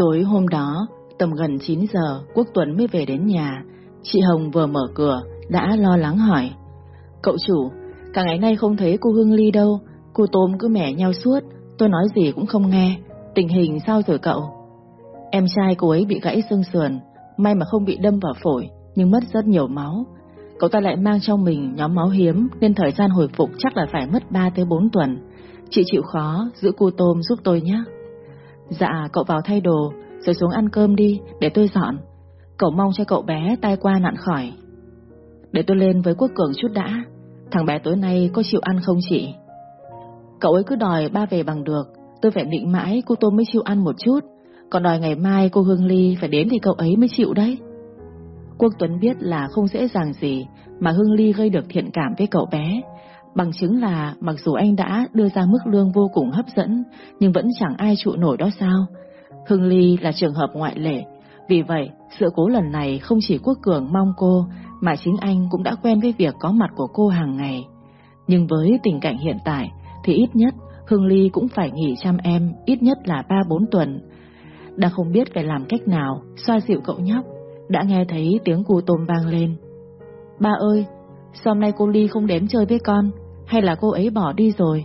Tối hôm đó, tầm gần 9 giờ, Quốc Tuấn mới về đến nhà. Chị Hồng vừa mở cửa, đã lo lắng hỏi. Cậu chủ, cả ngày nay không thấy cô Hương Ly đâu, cô Tôm cứ mẻ nhau suốt, tôi nói gì cũng không nghe. Tình hình sao rồi cậu? Em trai cô ấy bị gãy xương sườn, may mà không bị đâm vào phổi, nhưng mất rất nhiều máu. Cậu ta lại mang trong mình nhóm máu hiếm nên thời gian hồi phục chắc là phải mất 3 tới 4 tuần. Chị chịu khó giữ cô Tôm giúp tôi nhé. Dạ, cậu vào thay đồ, rồi xuống ăn cơm đi, để tôi dọn. Cậu mong cho cậu bé tai qua nạn khỏi. Để tôi lên với Quốc Cường chút đã. Thằng bé tối nay có chịu ăn không chị? Cậu ấy cứ đòi ba về bằng được, tôi phải định mãi cô tôi mới chịu ăn một chút, còn đòi ngày mai cô Hương Ly phải đến thì cậu ấy mới chịu đấy. Quốc Tuấn biết là không dễ dàng gì mà Hương Ly gây được thiện cảm với cậu bé. Bằng chứng là mặc dù anh đã đưa ra mức lương vô cùng hấp dẫn, nhưng vẫn chẳng ai trụ nổi đó sao. Hưng Ly là trường hợp ngoại lệ, vì vậy sự cố lần này không chỉ Quốc Cường mong cô, mà chính anh cũng đã quen với việc có mặt của cô hàng ngày. Nhưng với tình cảnh hiện tại, thì ít nhất Hương Ly cũng phải nghỉ chăm em ít nhất là 3-4 tuần. Đang không biết phải làm cách nào xoa dịu cậu nhóc, đã nghe thấy tiếng cu tôm vang lên. Ba ơi, sao hôm nay cô Ly không đến chơi với con, hay là cô ấy bỏ đi rồi?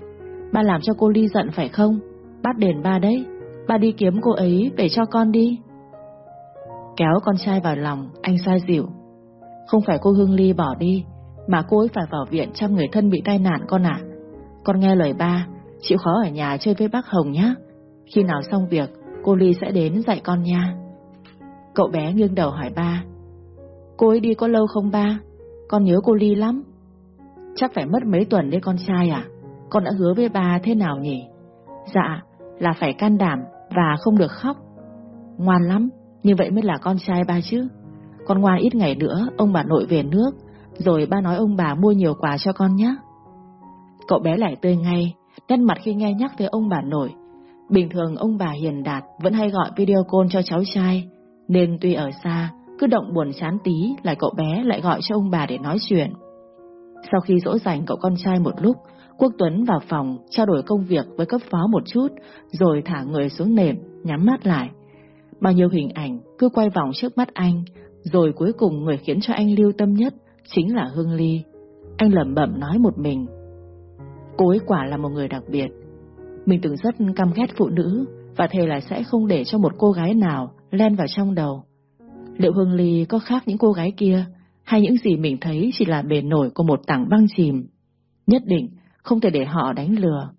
Ba làm cho cô Ly giận phải không? Bắt đền ba đấy, ba đi kiếm cô ấy về cho con đi. Kéo con trai vào lòng, anh sai dịu. Không phải cô Hương Ly bỏ đi, mà cô ấy phải vào viện chăm người thân bị tai nạn con ạ. Con nghe lời ba, chịu khó ở nhà chơi với bác Hồng nhé. Khi nào xong việc, cô Ly sẽ đến dạy con nha. Cậu bé nghiêng đầu hỏi ba. Cô ấy đi có lâu không ba? Con nhớ cô Ly lắm. Chắc phải mất mấy tuần đấy con trai à? Con đã hứa với ba thế nào nhỉ? Dạ, là phải can đảm và không được khóc. Ngoan lắm, như vậy mới là con trai ba chứ. Con ngoan ít ngày nữa, ông bà nội về nước, rồi ba nói ông bà mua nhiều quà cho con nhé. Cậu bé lại tươi ngay, nét mặt khi nghe nhắc tới ông bà nội. Bình thường ông bà hiền đạt vẫn hay gọi video call cho cháu trai, nên tuy ở xa, cứ động buồn chán tí là cậu bé lại gọi cho ông bà để nói chuyện. Sau khi dỗ dành cậu con trai một lúc, Quốc Tuấn vào phòng trao đổi công việc với cấp phó một chút, rồi thả người xuống nệm, nhắm mắt lại. Bao nhiêu hình ảnh cứ quay vòng trước mắt anh, rồi cuối cùng người khiến cho anh lưu tâm nhất chính là Hương Ly. Anh lẩm bẩm nói một mình. Cô ấy quả là một người đặc biệt. Mình từng rất căm ghét phụ nữ và thề là sẽ không để cho một cô gái nào len vào trong đầu. Liệu Hương Ly có khác những cô gái kia hay những gì mình thấy chỉ là bề nổi của một tảng băng chìm? Nhất định không thể để họ đánh lừa.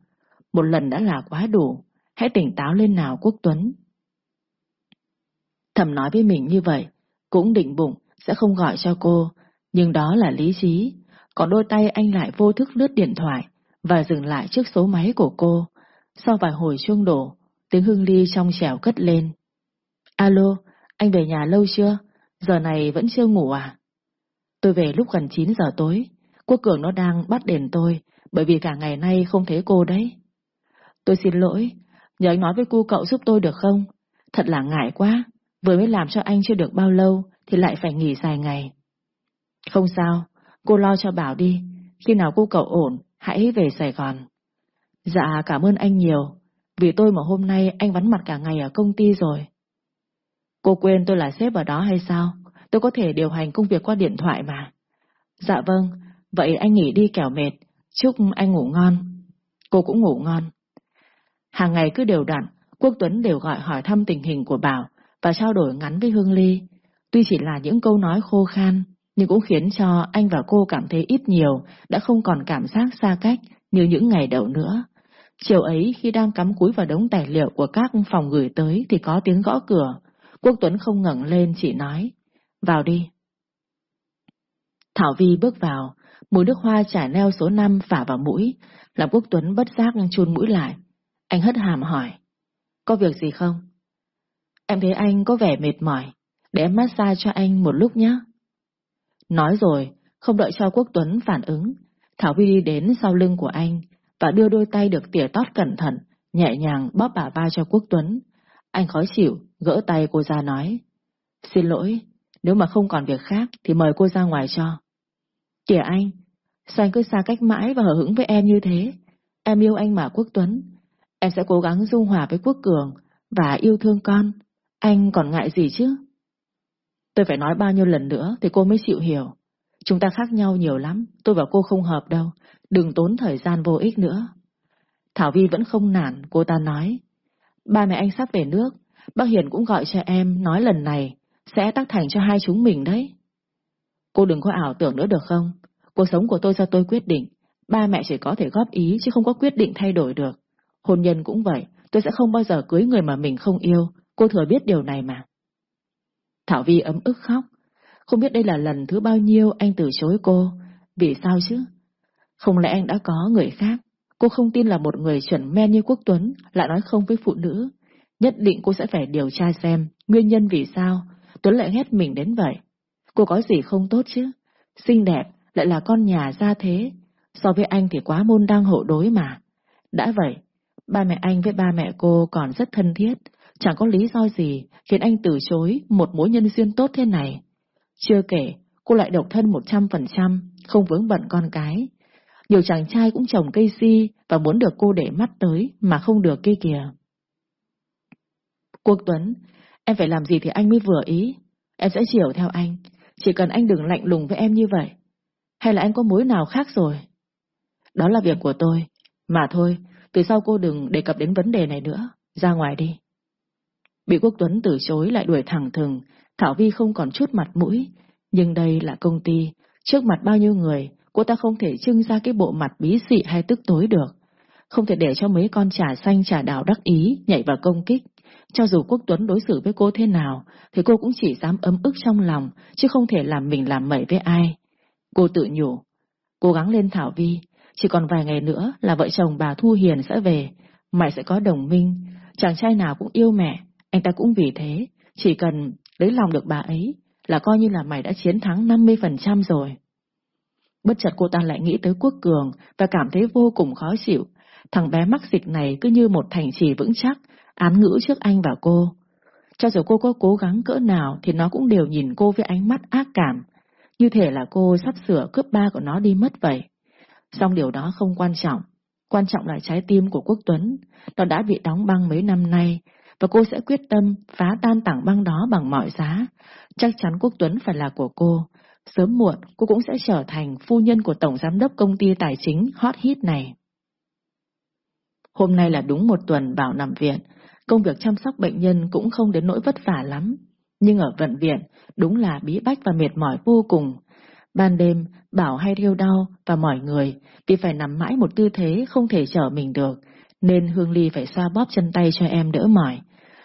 Một lần đã là quá đủ, hãy tỉnh táo lên nào Quốc Tuấn. Thầm nói với mình như vậy, cũng định bụng sẽ không gọi cho cô, nhưng đó là lý trí, còn đôi tay anh lại vô thức lướt điện thoại và dừng lại trước số máy của cô. Sau vài hồi chuông đổ, tiếng Hương Ly trong trẻo cất lên. Alo, anh về nhà lâu chưa? Giờ này vẫn chưa ngủ à? Tôi về lúc gần 9 giờ tối. Quốc Cường nó đang bắt đền tôi, bởi vì cả ngày nay không thấy cô đấy. Tôi xin lỗi, nhờ anh nói với cô cậu giúp tôi được không? Thật là ngại quá, vừa mới làm cho anh chưa được bao lâu thì lại phải nghỉ dài ngày. Không sao, cô lo cho Bảo đi, khi nào cô cậu ổn, hãy về Sài Gòn. Dạ, cảm ơn anh nhiều, vì tôi mà hôm nay anh vắng mặt cả ngày ở công ty rồi. Cô quên tôi là sếp ở đó hay sao? Tôi có thể điều hành công việc qua điện thoại mà. Dạ vâng, vậy anh nghỉ đi kẻo mệt, chúc anh ngủ ngon. Cô cũng ngủ ngon. Hàng ngày cứ đều đặn, Quốc Tuấn đều gọi hỏi thăm tình hình của Bảo và trao đổi ngắn với Hương Ly. Tuy chỉ là những câu nói khô khan, nhưng cũng khiến cho anh và cô cảm thấy ít nhiều, đã không còn cảm giác xa cách như những ngày đầu nữa. Chiều ấy khi đang cắm cúi vào đống tài liệu của các phòng gửi tới thì có tiếng gõ cửa. Quốc Tuấn không ngẩng lên chỉ nói, vào đi. Thảo Vi bước vào, mùi nước hoa trải neo số 5 phả vào mũi, làm Quốc Tuấn bất giác chun mũi lại. Anh hất hàm hỏi, có việc gì không? Em thấy anh có vẻ mệt mỏi, để em massage cho anh một lúc nhé. Nói rồi, không đợi cho Quốc Tuấn phản ứng, Thảo Vi đi đến sau lưng của anh và đưa đôi tay được tỉa tót cẩn thận, nhẹ nhàng bóp bả vai cho Quốc Tuấn. Anh khó chịu, gỡ tay cô ra nói. Xin lỗi, nếu mà không còn việc khác thì mời cô ra ngoài cho. Kìa anh, sao anh cứ xa cách mãi và hở hững với em như thế? Em yêu anh mà Quốc Tuấn. Em sẽ cố gắng dung hòa với Quốc Cường và yêu thương con. Anh còn ngại gì chứ? Tôi phải nói bao nhiêu lần nữa thì cô mới chịu hiểu. Chúng ta khác nhau nhiều lắm, tôi và cô không hợp đâu, đừng tốn thời gian vô ích nữa. Thảo Vi vẫn không nản, cô ta nói. Ba mẹ anh sắp về nước, bác Hiền cũng gọi cho em nói lần này sẽ tác thành cho hai chúng mình đấy. Cô đừng có ảo tưởng nữa được không? Cuộc sống của tôi do tôi quyết định, ba mẹ chỉ có thể góp ý chứ không có quyết định thay đổi được. Hôn nhân cũng vậy, tôi sẽ không bao giờ cưới người mà mình không yêu, cô thừa biết điều này mà. Thảo Vi ấm ức khóc, không biết đây là lần thứ bao nhiêu anh từ chối cô, vì sao chứ? Không lẽ anh đã có người khác? Cô không tin là một người chuẩn men như Quốc Tuấn lại nói không với phụ nữ. Nhất định cô sẽ phải điều tra xem nguyên nhân vì sao Tuấn lại ghét mình đến vậy. Cô có gì không tốt chứ? Xinh đẹp, lại là con nhà gia thế. So với anh thì quá môn đang hộ đối mà. Đã vậy, ba mẹ anh với ba mẹ cô còn rất thân thiết. Chẳng có lý do gì khiến anh từ chối một mối nhân duyên tốt thế này. Chưa kể, cô lại độc thân 100%, không vướng bận con cái. Nhiều chàng trai cũng trồng cây si và muốn được cô để mắt tới mà không được kia kìa. Quốc Tuấn, em phải làm gì thì anh mới vừa ý. Em sẽ chiều theo anh, chỉ cần anh đừng lạnh lùng với em như vậy. Hay là anh có mối nào khác rồi? Đó là việc của tôi. Mà thôi, từ sau cô đừng đề cập đến vấn đề này nữa. Ra ngoài đi. Bị Quốc Tuấn từ chối lại đuổi thẳng thừng, Thảo Vi không còn chút mặt mũi. Nhưng đây là công ty, trước mặt bao nhiêu người, cô ta không thể trưng ra cái bộ mặt bí xị hay tức tối được. Không thể để cho mấy con trà xanh trà đào đắc ý nhảy vào công kích. Cho dù Quốc Tuấn đối xử với cô thế nào, thì cô cũng chỉ dám ấm ức trong lòng, chứ không thể làm mình làm mẩy với ai. Cô tự nhủ, cố gắng lên Thảo Vi, chỉ còn vài ngày nữa là vợ chồng bà Thu Hiền sẽ về, mày sẽ có đồng minh, chàng trai nào cũng yêu mẹ, anh ta cũng vì thế, chỉ cần lấy lòng được bà ấy là coi như là mày đã chiến thắng 50% rồi. Bất chợt cô ta lại nghĩ tới Quốc Cường và cảm thấy vô cùng khó chịu. Thằng bé mắc dịch này cứ như một thành trì vững chắc, án ngữ trước anh và cô. Cho dù cô có cố gắng cỡ nào thì nó cũng đều nhìn cô với ánh mắt ác cảm, như thể là cô sắp sửa cướp ba của nó đi mất vậy. Song điều đó không quan trọng, quan trọng là trái tim của Quốc Tuấn, nó đã bị đóng băng mấy năm nay, và cô sẽ quyết tâm phá tan tảng băng đó bằng mọi giá. Chắc chắn Quốc Tuấn phải là của cô. Sớm muộn, cô cũng sẽ trở thành phu nhân của Tổng Giám đốc Công ty Tài chính hot hit này. Hôm nay là đúng một tuần Bảo nằm viện, công việc chăm sóc bệnh nhân cũng không đến nỗi vất vả lắm. Nhưng ở vận viện, đúng là bí bách và mệt mỏi vô cùng. Ban đêm, Bảo hay riêu đau và mỏi người vì phải nằm mãi một tư thế không thể trở mình được, nên Hương Ly phải xoa bóp chân tay cho em đỡ mỏi.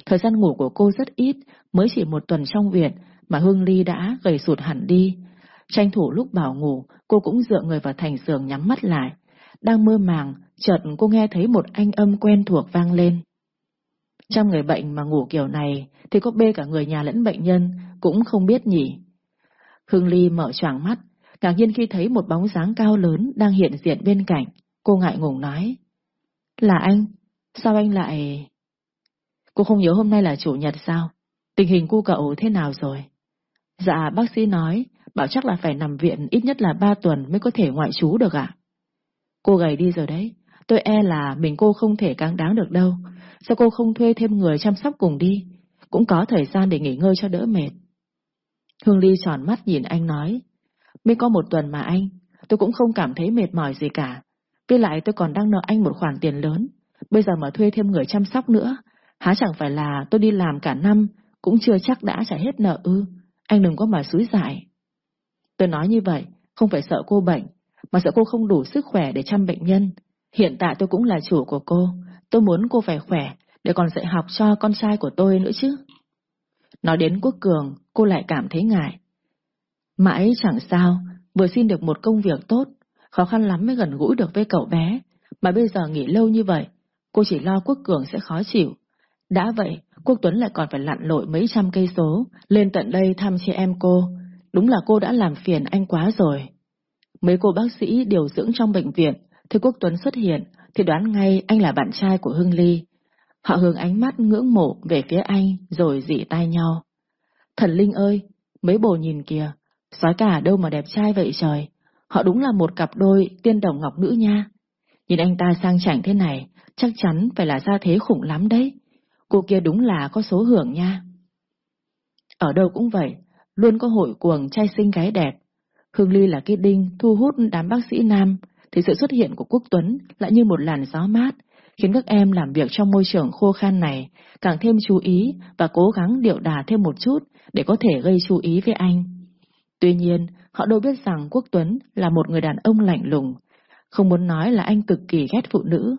Thời gian ngủ của cô rất ít, mới chỉ một tuần trong viện mà Hương Ly đã gầy sụt hẳn đi. Tranh thủ lúc Bảo ngủ, cô cũng dựa người vào thành giường nhắm mắt lại. Đang mơ màng, chợt cô nghe thấy một anh âm quen thuộc vang lên. Trong người bệnh mà ngủ kiểu này thì có bê cả người nhà lẫn bệnh nhân, cũng không biết nhỉ. Hương Ly mở choàng mắt, ngạc nhiên khi thấy một bóng dáng cao lớn đang hiện diện bên cạnh. Cô ngại ngùng nói. Là anh? Sao anh lại... Cô không nhớ hôm nay là chủ nhật sao? Tình hình cu cậu thế nào rồi? Dạ, bác sĩ nói, bảo chắc là phải nằm viện ít nhất là ba tuần mới có thể ngoại trú được ạ. Cô gầy đi rồi đấy, tôi e là mình cô không thể cáng đáng được đâu. Sao cô không thuê thêm người chăm sóc cùng đi? Cũng có thời gian để nghỉ ngơi cho đỡ mệt. Hương Ly tròn mắt nhìn anh nói. Mới có một tuần mà anh, tôi cũng không cảm thấy mệt mỏi gì cả. Với lại tôi còn đang nợ anh một khoản tiền lớn. Bây giờ mà thuê thêm người chăm sóc nữa, há chẳng phải là tôi đi làm cả năm, cũng chưa chắc đã trả hết nợ ư. Anh đừng có mà xúi giải. Tôi nói như vậy, không phải sợ cô bệnh, mà sợ cô không đủ sức khỏe để chăm bệnh nhân. Hiện tại tôi cũng là chủ của cô, tôi muốn cô phải khỏe, để còn dạy học cho con trai của tôi nữa chứ. Nói đến Quốc Cường, cô lại cảm thấy ngại. Mãi chẳng sao, vừa xin được một công việc tốt, khó khăn lắm mới gần gũi được với cậu bé, mà bây giờ nghỉ lâu như vậy, cô chỉ lo Quốc Cường sẽ khó chịu. Đã vậy, Quốc Tuấn lại còn phải lặn lội mấy trăm cây số, lên tận đây thăm chị em cô. Đúng là cô đã làm phiền anh quá rồi. Mấy cô bác sĩ điều dưỡng trong bệnh viện, thì Quốc Tuấn xuất hiện, thì đoán ngay anh là bạn trai của Hưng Ly. Họ hướng ánh mắt ngưỡng mộ về phía anh, rồi dị tay nhau. Thần Linh ơi, mấy bồ nhìn kìa, sói cả đâu mà đẹp trai vậy trời. Họ đúng là một cặp đôi tiên đồng ngọc nữ nha. Nhìn anh ta sang chảnh thế này, chắc chắn phải là gia thế khủng lắm đấy. Cô kia đúng là có số hưởng nha. Ở đâu cũng vậy, luôn có hội cuồng trai xinh gái đẹp. Hương Ly là cái đinh thu hút đám bác sĩ nam, thì sự xuất hiện của Quốc Tuấn lại như một làn gió mát, khiến các em làm việc trong môi trường khô khan này càng thêm chú ý và cố gắng điệu đà thêm một chút để có thể gây chú ý với anh. Tuy nhiên, họ đâu biết rằng Quốc Tuấn là một người đàn ông lạnh lùng, không muốn nói là anh cực kỳ ghét phụ nữ.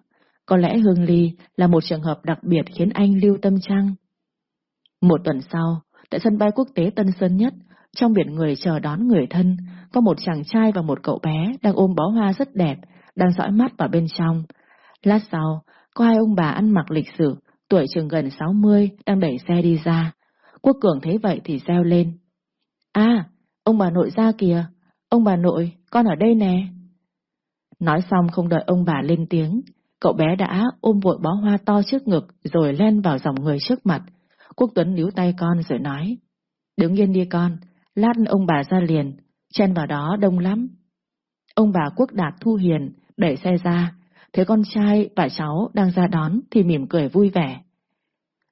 Có lẽ Hương Ly là một trường hợp đặc biệt khiến anh lưu tâm trăng. Một tuần sau, tại sân bay quốc tế Tân Sơn Nhất, trong biển người chờ đón người thân, có một chàng trai và một cậu bé đang ôm bó hoa rất đẹp, đang dõi mắt vào bên trong. Lát sau, có hai ông bà ăn mặc lịch sử, tuổi chừng gần 60, đang đẩy xe đi ra. Quốc Cường thấy vậy thì reo lên. À, ông bà nội ra kìa, ông bà nội, con ở đây nè. Nói xong không đợi ông bà lên tiếng, cậu bé đã ôm vội bó hoa to trước ngực rồi len vào dòng người trước mặt. Quốc Tuấn níu tay con rồi nói. Đứng yên đi con, lát ông bà ra liền, chen vào đó đông lắm. Ông bà Quốc Đạt Thu Hiền đẩy xe ra, thấy con trai và cháu đang ra đón thì mỉm cười vui vẻ.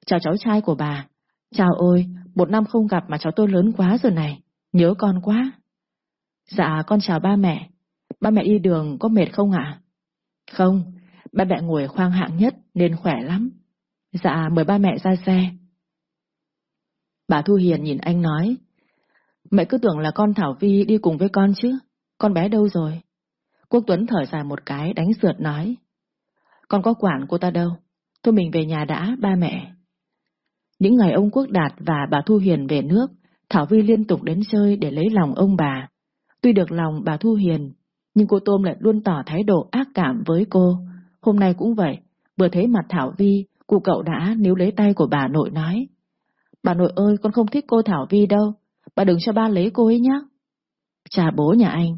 Chào cháu trai của bà. Chào ôi, một năm không gặp mà cháu tôi lớn quá rồi này, nhớ con quá. Dạ, con chào ba mẹ. Ba mẹ đi đường có mệt không ạ? Không, ba mẹ ngồi khoang hạng nhất nên khỏe lắm. Dạ, mời ba mẹ ra xe. Bà Thu Hiền nhìn anh nói, Mẹ cứ tưởng là con Thảo Vi đi cùng với con chứ, con bé đâu rồi? Quốc Tuấn thở dài một cái, đánh sượt nói. Con có quản cô ta đâu, thôi mình về nhà đã, ba mẹ. Những ngày ông Quốc Đạt và bà Thu Hiền về nước, Thảo Vi liên tục đến chơi để lấy lòng ông bà. Tuy được lòng bà Thu Hiền, nhưng cô Tôm lại luôn tỏ thái độ ác cảm với cô. Hôm nay cũng vậy, vừa thấy mặt Thảo Vi, cụ cậu đã níu lấy tay của bà nội nói. Bà nội ơi, con không thích cô Thảo Vi đâu, bà đừng cho ba lấy cô ấy nhé. Cha bố nhà anh,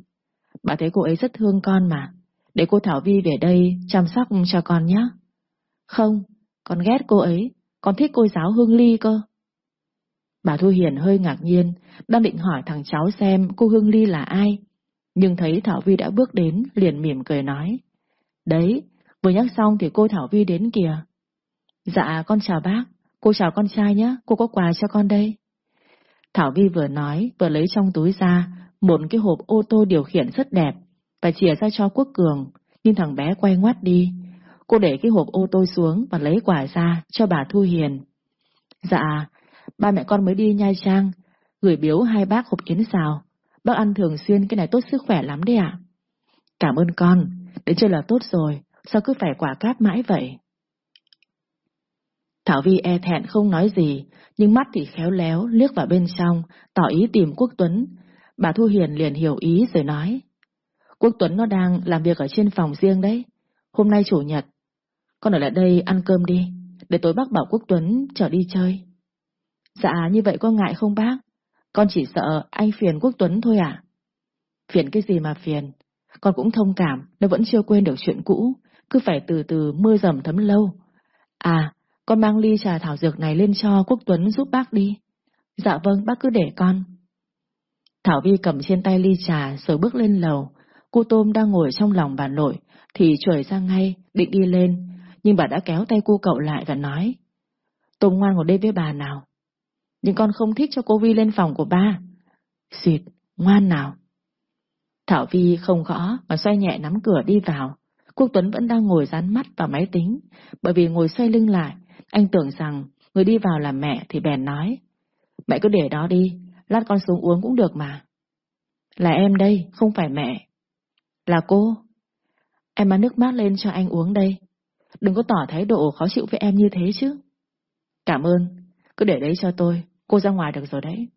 bà thấy cô ấy rất thương con mà, để cô Thảo Vi về đây chăm sóc cho con nhé. Không, con ghét cô ấy, con thích cô giáo Hương Ly cơ. Bà Thu Hiền hơi ngạc nhiên, đang định hỏi thằng cháu xem cô Hương Ly là ai. Nhưng thấy Thảo Vi đã bước đến, liền mỉm cười nói. Đấy, vừa nhắc xong thì cô Thảo Vi đến kìa. Dạ, con chào bác, cô chào con trai nhé, cô có quà cho con đây. Thảo Vi vừa nói, vừa lấy trong túi ra một cái hộp ô tô điều khiển rất đẹp và chìa ra cho Quốc Cường, nhưng thằng bé quay ngoắt đi. Cô để cái hộp ô tô xuống và lấy quả ra cho bà Thu Hiền. Dạ, ba mẹ con mới đi Nha Trang, gửi biếu hai bác hộp yến xào. Bác ăn thường xuyên cái này tốt sức khỏe lắm đấy ạ. Cảm ơn con, đến chơi là tốt rồi, sao cứ phải quả cáp mãi vậy? Thảo Vi e thẹn không nói gì, nhưng mắt thì khéo léo liếc vào bên trong, tỏ ý tìm Quốc Tuấn. Bà Thu Hiền liền hiểu ý rồi nói. Quốc Tuấn nó đang làm việc ở trên phòng riêng đấy. Hôm nay chủ nhật. Con ở lại đây ăn cơm đi, để tối bác bảo Quốc Tuấn trở đi chơi. Dạ, như vậy có ngại không bác? Con chỉ sợ anh phiền Quốc Tuấn thôi à? Phiền cái gì mà phiền? Con cũng thông cảm, nó vẫn chưa quên được chuyện cũ, cứ phải từ từ mưa dầm thấm lâu. À, con mang ly trà thảo dược này lên cho Quốc Tuấn giúp bác đi. Dạ vâng, bác cứ để con. Thảo Vi cầm trên tay ly trà rồi bước lên lầu. Cô Tôm đang ngồi trong lòng bà nội, thì chuẩy ra ngay, định đi lên, nhưng bà đã kéo tay cô cậu lại và nói. Tôm ngoan ngồi đây với bà nào. Nhưng con không thích cho cô Vi lên phòng của ba. Xịt, ngoan nào. Thảo Vi không gõ mà xoay nhẹ nắm cửa đi vào. Quốc Tuấn vẫn đang ngồi dán mắt vào máy tính, bởi vì ngồi xoay lưng lại, anh tưởng rằng người đi vào là mẹ thì bèn nói. Mẹ cứ để đó đi, lát con xuống uống cũng được mà. Là em đây, không phải mẹ. Là cô. Em mang nước mát lên cho anh uống đây. Đừng có tỏ thái độ khó chịu với em như thế chứ. Cảm ơn, cứ để đấy cho tôi, cô ra ngoài được rồi đấy.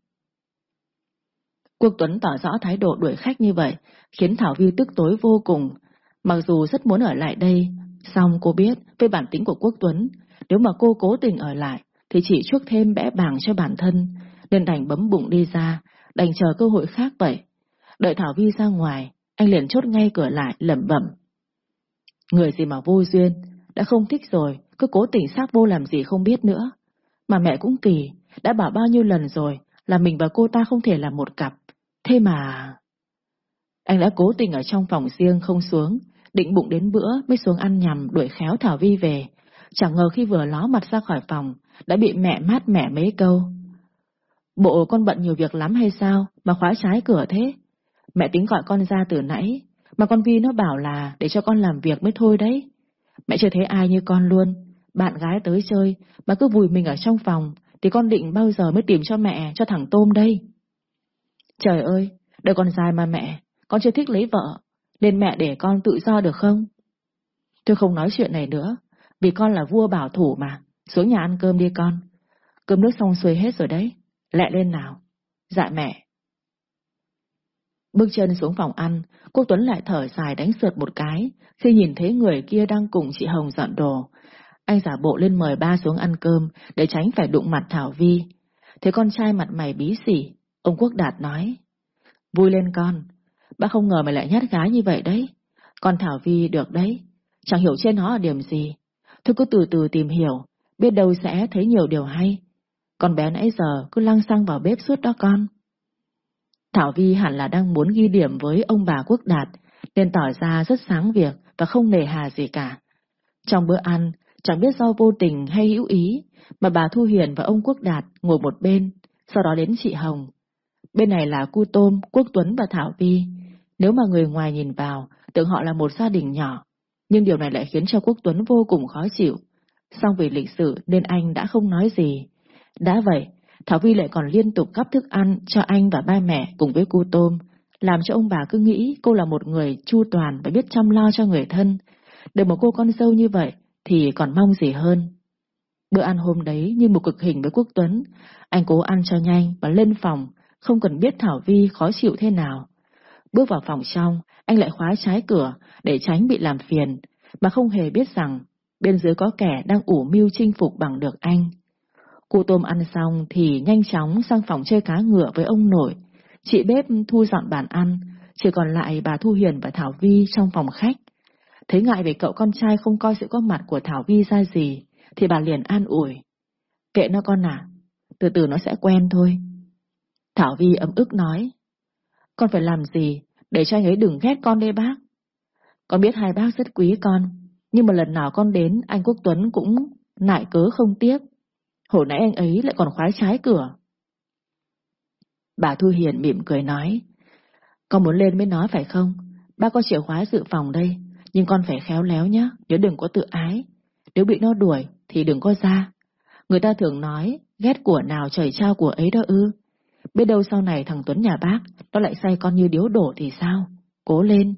Quốc Tuấn tỏ rõ thái độ đuổi khách như vậy, khiến Thảo Vi tức tối vô cùng. Mặc dù rất muốn ở lại đây, song cô biết với bản tính của Quốc Tuấn, nếu mà cô cố tình ở lại, thì chỉ chuốc thêm bẽ bàng cho bản thân, nên đành bấm bụng đi ra, đành chờ cơ hội khác vậy. Đợi Thảo Vi ra ngoài, anh liền chốt ngay cửa lại, lẩm bẩm. Người gì mà vô duyên, đã không thích rồi, cứ cố tình xác vô làm gì không biết nữa. Mà mẹ cũng kỳ, đã bảo bao nhiêu lần rồi là mình và cô ta không thể là một cặp. Thế mà... Anh đã cố tình ở trong phòng riêng không xuống, định bụng đến bữa mới xuống ăn nhằm đuổi khéo Thảo Vi về, Chẳng ngờ khi vừa ló mặt ra khỏi phòng, đã bị mẹ mát mẻ mấy câu. Bộ con bận nhiều việc lắm hay sao mà khóa trái cửa thế? Mẹ tính gọi con ra từ nãy, mà con Vi nó bảo là để cho con làm việc mới thôi đấy. Mẹ chưa thấy ai như con luôn, bạn gái tới chơi mà cứ vùi mình ở trong phòng, thì con định bao giờ mới tìm cho mẹ cho thằng Tôm đây? Trời ơi, đời còn dài mà mẹ, con chưa thích lấy vợ, nên mẹ để con tự do được không? Tôi không nói chuyện này nữa, vì con là vua bảo thủ mà, xuống nhà ăn cơm đi con. Cơm nước xong xuôi hết rồi đấy, lẹ lên nào. Dạ mẹ. Bước chân xuống phòng ăn, cô Tuấn lại thở dài đánh sượt một cái, khi nhìn thấy người kia đang cùng chị Hồng dọn đồ. Anh giả bộ lên mời ba xuống ăn cơm, để tránh phải đụng mặt Thảo Vi. Thấy con trai mặt mày bí xỉ, ông Quốc Đạt nói. Vui lên con, ba không ngờ mày lại nhát gái như vậy đấy. Con Thảo Vi được đấy, chẳng hiểu trên nó ở điểm gì. Thôi cứ từ từ tìm hiểu, biết đâu sẽ thấy nhiều điều hay. Con bé nãy giờ cứ lăng xăng vào bếp suốt đó con. Thảo Vi hẳn là đang muốn ghi điểm với ông bà Quốc Đạt, nên tỏ ra rất sáng việc và không nề hà gì cả. Trong bữa ăn, chẳng biết do vô tình hay hữu ý, mà bà Thu Huyền và ông Quốc Đạt ngồi một bên, sau đó đến chị Hồng. Bên này là Cu Tôm, Quốc Tuấn và Thảo Vi. Nếu mà người ngoài nhìn vào, tưởng họ là một gia đình nhỏ, nhưng điều này lại khiến cho Quốc Tuấn vô cùng khó chịu. Song vì lịch sự nên anh đã không nói gì. Đã vậy, Thảo Vi lại còn liên tục gắp thức ăn cho anh và ba mẹ cùng với cô Tôm, làm cho ông bà cứ nghĩ cô là một người chu toàn và biết chăm lo cho người thân. Được một cô con dâu như vậy thì còn mong gì hơn. Bữa ăn hôm đấy như một cực hình với Quốc Tuấn, anh cố ăn cho nhanh và lên phòng, không cần biết Thảo Vi khó chịu thế nào. Bước vào phòng trong, anh lại khóa trái cửa để tránh bị làm phiền, mà không hề biết rằng bên dưới có kẻ đang ủ mưu chinh phục bằng được anh. Cô tôm ăn xong thì nhanh chóng sang phòng chơi cá ngựa với ông nội. Chị bếp thu dọn bàn ăn, chỉ còn lại bà Thu Hiền và Thảo Vi trong phòng khách. Thấy ngại về cậu con trai không coi sự có mặt của Thảo Vi ra gì, thì bà liền an ủi. Kệ nó con à, từ từ nó sẽ quen thôi. Thảo Vi ấm ức nói. Con phải làm gì để cho anh ấy đừng ghét con đây bác? Con biết hai bác rất quý con, nhưng mà lần nào con đến anh Quốc Tuấn cũng nại cớ không tiếc. Hồi nãy anh ấy lại còn khóa trái cửa. Bà Thu Hiền mỉm cười nói, con muốn lên mới nói phải không? Ba có chìa khóa dự phòng đây, nhưng con phải khéo léo nhé, nhớ đừng có tự ái. Nếu bị nó đuổi thì đừng có ra. Người ta thường nói, ghét của nào trời trao của ấy đó ư. Biết đâu sau này thằng Tuấn nhà bác, nó lại say con như điếu đổ thì sao? Cố lên.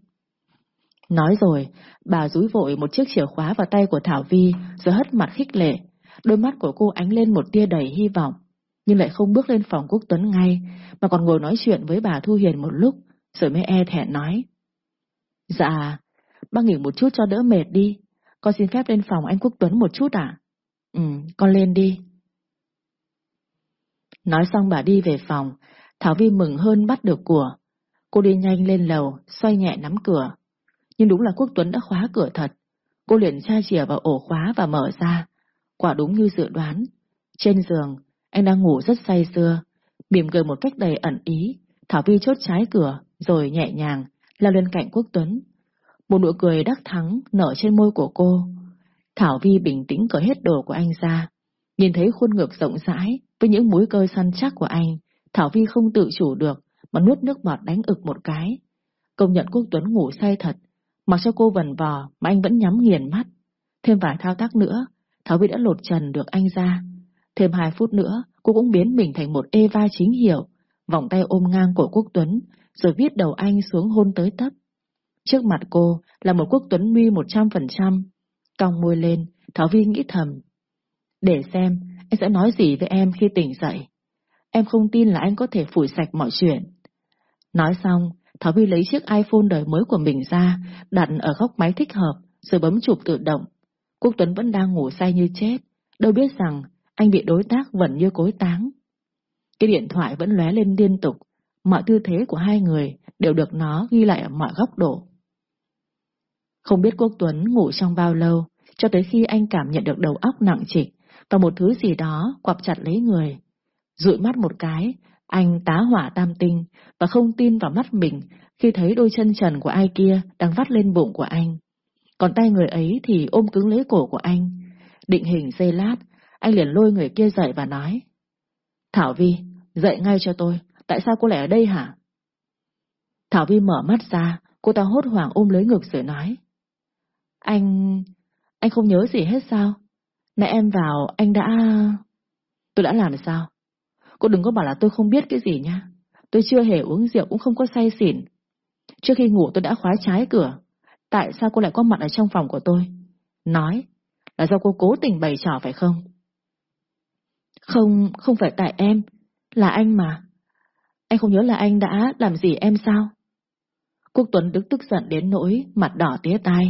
Nói rồi, bà rúi vội một chiếc chìa khóa vào tay của Thảo Vi, rồi hất mặt khích lệ. Đôi mắt của cô ánh lên một tia đầy hy vọng, nhưng lại không bước lên phòng Quốc Tuấn ngay, mà còn ngồi nói chuyện với bà Thu Hiền một lúc, rồi mới e thẹn nói. Dạ, bác nghỉ một chút cho đỡ mệt đi. Con xin phép lên phòng anh Quốc Tuấn một chút à? Ừ, con lên đi. Nói xong bà đi về phòng, Thảo Vi mừng hơn bắt được của. Cô đi nhanh lên lầu, xoay nhẹ nắm cửa. Nhưng đúng là Quốc Tuấn đã khóa cửa thật. Cô liền tra chìa vào ổ khóa và mở ra. Quả đúng như dự đoán. Trên giường, anh đang ngủ rất say sưa. Mỉm cười một cách đầy ẩn ý. Thảo Vi chốt trái cửa, rồi nhẹ nhàng, lao lên cạnh Quốc Tuấn. Một nụ cười đắc thắng nở trên môi của cô. Thảo Vi bình tĩnh cởi hết đồ của anh ra. Nhìn thấy khuôn ngực rộng rãi với những múi cơ săn chắc của anh, Thảo Vi không tự chủ được mà nuốt nước bọt đánh ực một cái. Công nhận Quốc Tuấn ngủ say thật, mặc cho cô vần vò mà anh vẫn nhắm nghiền mắt. Thêm vài thao tác nữa, Thảo Vi đã lột trần được anh ra. Thêm hai phút nữa, cô cũng biến mình thành một Eva chính hiệu, vòng tay ôm ngang của Quốc Tuấn, rồi viết đầu anh xuống hôn tới tấp. Trước mặt cô là một Quốc Tuấn mi một trăm phần trăm. còng môi lên, Thảo Vi nghĩ thầm. Để xem, anh sẽ nói gì với em khi tỉnh dậy. Em không tin là anh có thể phủi sạch mọi chuyện. Nói xong, Thảo Vi lấy chiếc iPhone đời mới của mình ra, đặt ở góc máy thích hợp, rồi bấm chụp tự động. Quốc Tuấn vẫn đang ngủ say như chết, đâu biết rằng anh bị đối tác vẫn như cối táng. Cái điện thoại vẫn lóe lên liên tục, mọi tư thế của hai người đều được nó ghi lại ở mọi góc độ. Không biết Quốc Tuấn ngủ trong bao lâu, cho tới khi anh cảm nhận được đầu óc nặng trịch và một thứ gì đó quặp chặt lấy người. Dụi mắt một cái, anh tá hỏa tam tinh và không tin vào mắt mình khi thấy đôi chân trần của ai kia đang vắt lên bụng của anh. Còn tay người ấy thì ôm cứng lấy cổ của anh. Định hình dây lát, anh liền lôi người kia dậy và nói. Thảo Vi, Dậy ngay cho tôi, tại sao cô lại ở đây hả? Thảo Vi mở mắt ra, cô ta hốt hoảng ôm lấy ngực rồi nói. Anh... anh không nhớ gì hết sao? Nãy em vào, anh đã... Tôi đã làm sao? Cô đừng có bảo là tôi không biết cái gì nha. Tôi chưa hề uống rượu cũng không có say xỉn. Trước khi ngủ tôi đã khóa trái cửa. Tại sao cô lại có mặt ở trong phòng của tôi? Nói, là do cô cố tình bày trò phải không? Không, không phải tại em. Là anh mà. Anh không nhớ là anh đã làm gì em sao? Quốc Tuấn Đức tức giận đến nỗi, mặt đỏ tía tai.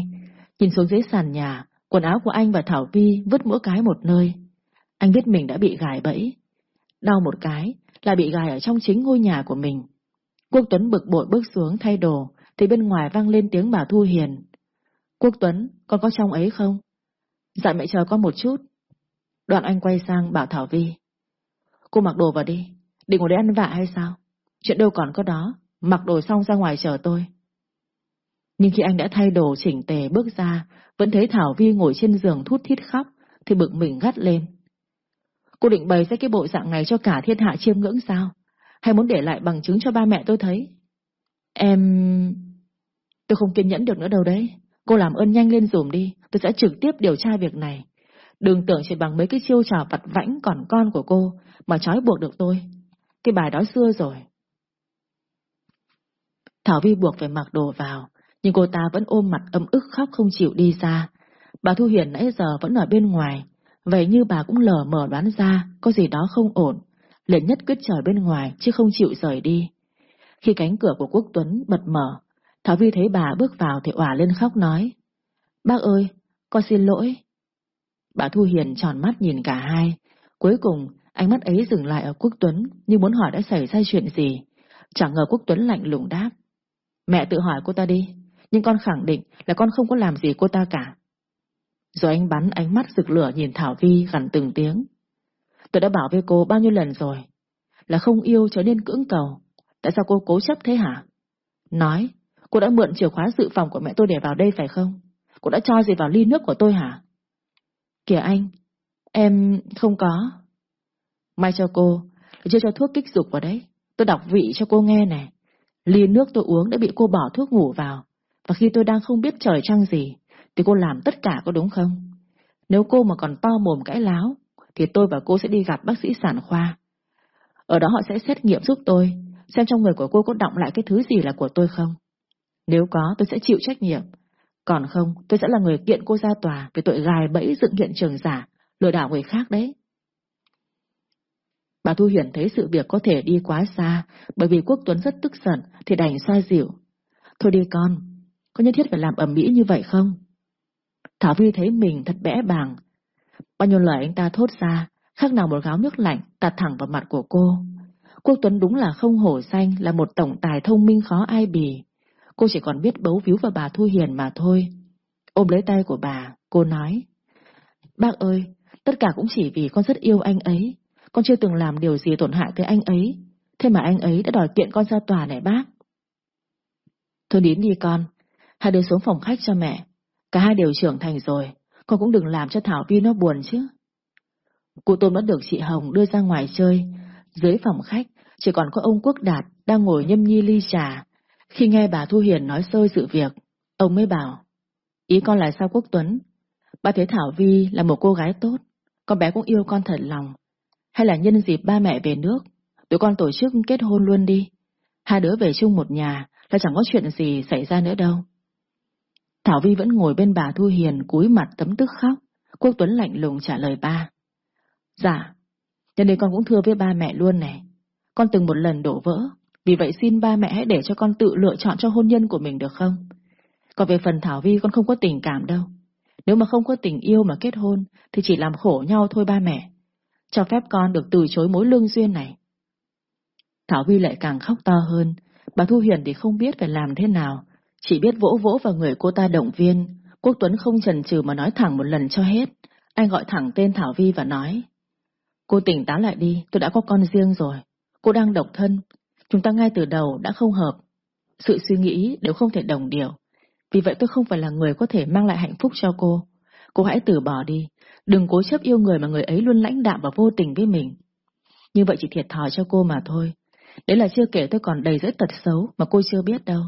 Nhìn xuống dưới sàn nhà, quần áo của anh và Thảo Vi vứt mỗi cái một nơi. Anh biết mình đã bị gài bẫy. Đau một cái là bị gài ở trong chính ngôi nhà của mình. Quốc Tuấn bực bội bước xuống thay đồ, thì bên ngoài vang lên tiếng bà Thu Hiền. Quốc Tuấn, con có trong ấy không? Dạ mẹ chờ con một chút. Đoạn anh quay sang bảo Thảo Vi. Cô mặc đồ vào đi, định ngồi đấy ăn vạ hay sao? Chuyện đâu còn có đó, mặc đồ xong ra ngoài chờ tôi. Nhưng khi anh đã thay đồ chỉnh tề bước ra, vẫn thấy Thảo Vi ngồi trên giường thút thít khóc, thì bực mình gắt lên. Cô định bày ra cái bộ dạng này cho cả thiên hạ chiêm ngưỡng sao? Hay muốn để lại bằng chứng cho ba mẹ tôi thấy? Em... Tôi không kiên nhẫn được nữa đâu đấy. Cô làm ơn nhanh lên dùm đi, tôi sẽ trực tiếp điều tra việc này. Đừng tưởng chỉ bằng mấy cái chiêu trò vặt vãnh còn con của cô mà trói buộc được tôi. Cái bài đó xưa rồi. Thảo Vi buộc phải mặc đồ vào, nhưng cô ta vẫn ôm mặt âm ức khóc không chịu đi ra. Bà Thu Hiền nãy giờ vẫn ở bên ngoài, vậy như bà cũng lờ mờ đoán ra có gì đó không ổn, liền nhất quyết chờ bên ngoài chứ không chịu rời đi. Khi cánh cửa của Quốc Tuấn bật mở, Thảo Vi thấy bà bước vào thì òa lên khóc nói. Bác ơi, con xin lỗi. Bà Thu Hiền tròn mắt nhìn cả hai. Cuối cùng, ánh mắt ấy dừng lại ở Quốc Tuấn như muốn hỏi đã xảy ra chuyện gì. Chẳng ngờ Quốc Tuấn lạnh lùng đáp. Mẹ tự hỏi cô ta đi, nhưng con khẳng định là con không có làm gì cô ta cả. Rồi anh bắn ánh mắt rực lửa nhìn Thảo Vi gần từng tiếng. Tôi đã bảo với cô bao nhiêu lần rồi, là không yêu trở nên cưỡng cầu. Tại sao cô cố chấp thế hả? Nói, cô đã mượn chìa khóa dự phòng của mẹ tôi để vào đây phải không? Cô đã cho gì vào ly nước của tôi hả? Kìa anh, em không có. May cho cô, chưa cho thuốc kích dục vào đấy. Tôi đọc vị cho cô nghe này. Ly nước tôi uống đã bị cô bỏ thuốc ngủ vào. Và khi tôi đang không biết trời trăng gì, thì cô làm tất cả có đúng không? Nếu cô mà còn to mồm cãi láo, thì tôi và cô sẽ đi gặp bác sĩ sản khoa. Ở đó họ sẽ xét nghiệm giúp tôi, xem trong người của cô có động lại cái thứ gì là của tôi không. Nếu có, tôi sẽ chịu trách nhiệm. Còn không, tôi sẽ là người kiện cô ra tòa về tội gài bẫy dựng hiện trường giả, lừa đảo người khác đấy. Bà Thu Huyền thấy sự việc có thể đi quá xa, bởi vì Quốc Tuấn rất tức giận thì đành xoa dịu. Thôi đi con, có nhất thiết phải làm ẩm mỹ như vậy không? Thảo Vi thấy mình thật bẽ bàng. Bao nhiêu lời anh ta thốt ra, khác nào một gáo nước lạnh tạt thẳng vào mặt của cô. Quốc Tuấn đúng là không hổ danh là một tổng tài thông minh khó ai bì. Cô chỉ còn biết bấu víu vào bà Thu Hiền mà thôi. Ôm lấy tay của bà, cô nói. Bác ơi, tất cả cũng chỉ vì con rất yêu anh ấy. Con chưa từng làm điều gì tổn hại tới anh ấy. Thế mà anh ấy đã đòi kiện con ra tòa này bác. Thôi đến đi con. Hai đứa xuống phòng khách cho mẹ. Cả hai đều trưởng thành rồi. Con cũng đừng làm cho Thảo Vi nó buồn chứ. Cụ Tôn đã được chị Hồng đưa ra ngoài chơi. Dưới phòng khách, chỉ còn có ông Quốc Đạt đang ngồi nhâm nhi ly trà. Khi nghe bà Thu Hiền nói sơ sự việc, ông mới bảo. Ý con là sao Quốc Tuấn? Ba thấy Thảo Vi là một cô gái tốt. Con bé cũng yêu con thật lòng. Hay là nhân dịp ba mẹ về nước, tụi con tổ chức kết hôn luôn đi. Hai đứa về chung một nhà là chẳng có chuyện gì xảy ra nữa đâu. Thảo Vi vẫn ngồi bên bà Thu Hiền cúi mặt tấm tức khóc. Quốc Tuấn lạnh lùng trả lời ba. Dạ, nhân đây con cũng thưa với ba mẹ luôn này. Con từng một lần đổ vỡ, vì vậy xin ba mẹ hãy để cho con tự lựa chọn cho hôn nhân của mình được không? Còn về phần Thảo Vi con không có tình cảm đâu. Nếu mà không có tình yêu mà kết hôn, thì chỉ làm khổ nhau thôi ba mẹ. Cho phép con được từ chối mối lương duyên này. Thảo Vi lại càng khóc to hơn, bà Thu Hiền thì không biết phải làm thế nào, chỉ biết vỗ vỗ vào người cô ta động viên. Quốc Tuấn không chần chừ mà nói thẳng một lần cho hết. Anh gọi thẳng tên Thảo Vi và nói. Cô tỉnh táo lại đi, tôi đã có con riêng rồi. Cô đang độc thân. Chúng ta ngay từ đầu đã không hợp. Sự suy nghĩ đều không thể đồng điều. Vì vậy tôi không phải là người có thể mang lại hạnh phúc cho cô. Cô hãy từ bỏ đi. Đừng cố chấp yêu người mà người ấy luôn lãnh đạm và vô tình với mình. Như vậy chỉ thiệt thòi cho cô mà thôi. Đấy là chưa kể tôi còn đầy dẫy tật xấu mà cô chưa biết đâu.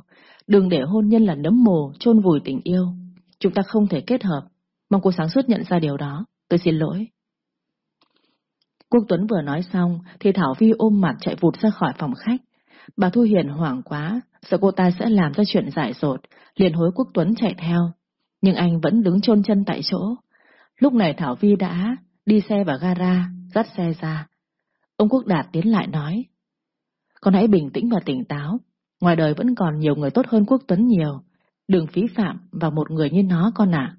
Đừng để hôn nhân là nấm mồ, chôn vùi tình yêu. Chúng ta không thể kết hợp. Mong cô sáng suốt nhận ra điều đó. Tôi xin lỗi. Quốc Tuấn vừa nói xong thì Thảo Vi ôm mặt chạy vụt ra khỏi phòng khách. Bà Thu Hiền hoảng quá, sợ cô ta sẽ làm ra chuyện dại dột, liền hối Quốc Tuấn chạy theo. Nhưng anh vẫn đứng chôn chân tại chỗ. Lúc này Thảo Vi đã đi xe vào gara, dắt xe ra. Ông Quốc Đạt tiến lại nói. Con hãy bình tĩnh và tỉnh táo. Ngoài đời vẫn còn nhiều người tốt hơn Quốc Tuấn nhiều. Đừng phí phạm vào một người như nó con ạ.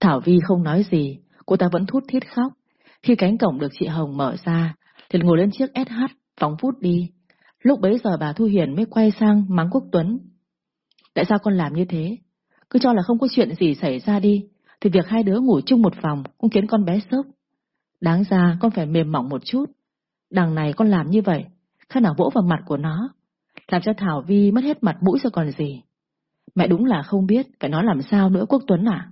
Thảo Vi không nói gì, cô ta vẫn thút thít khóc. Khi cánh cổng được chị Hồng mở ra, thì ngồi lên chiếc SH, phóng phút đi. Lúc bấy giờ bà Thu Hiền mới quay sang mắng Quốc Tuấn. Tại sao con làm như thế? Cứ cho là không có chuyện gì xảy ra đi, thì việc hai đứa ngủ chung một phòng cũng khiến con bé sốc. Đáng ra con phải mềm mỏng một chút. Đằng này con làm như vậy, khác nào vỗ vào mặt của nó, làm cho Thảo Vi mất hết mặt mũi rồi còn gì. Mẹ đúng là không biết phải nói làm sao nữa Quốc Tuấn à?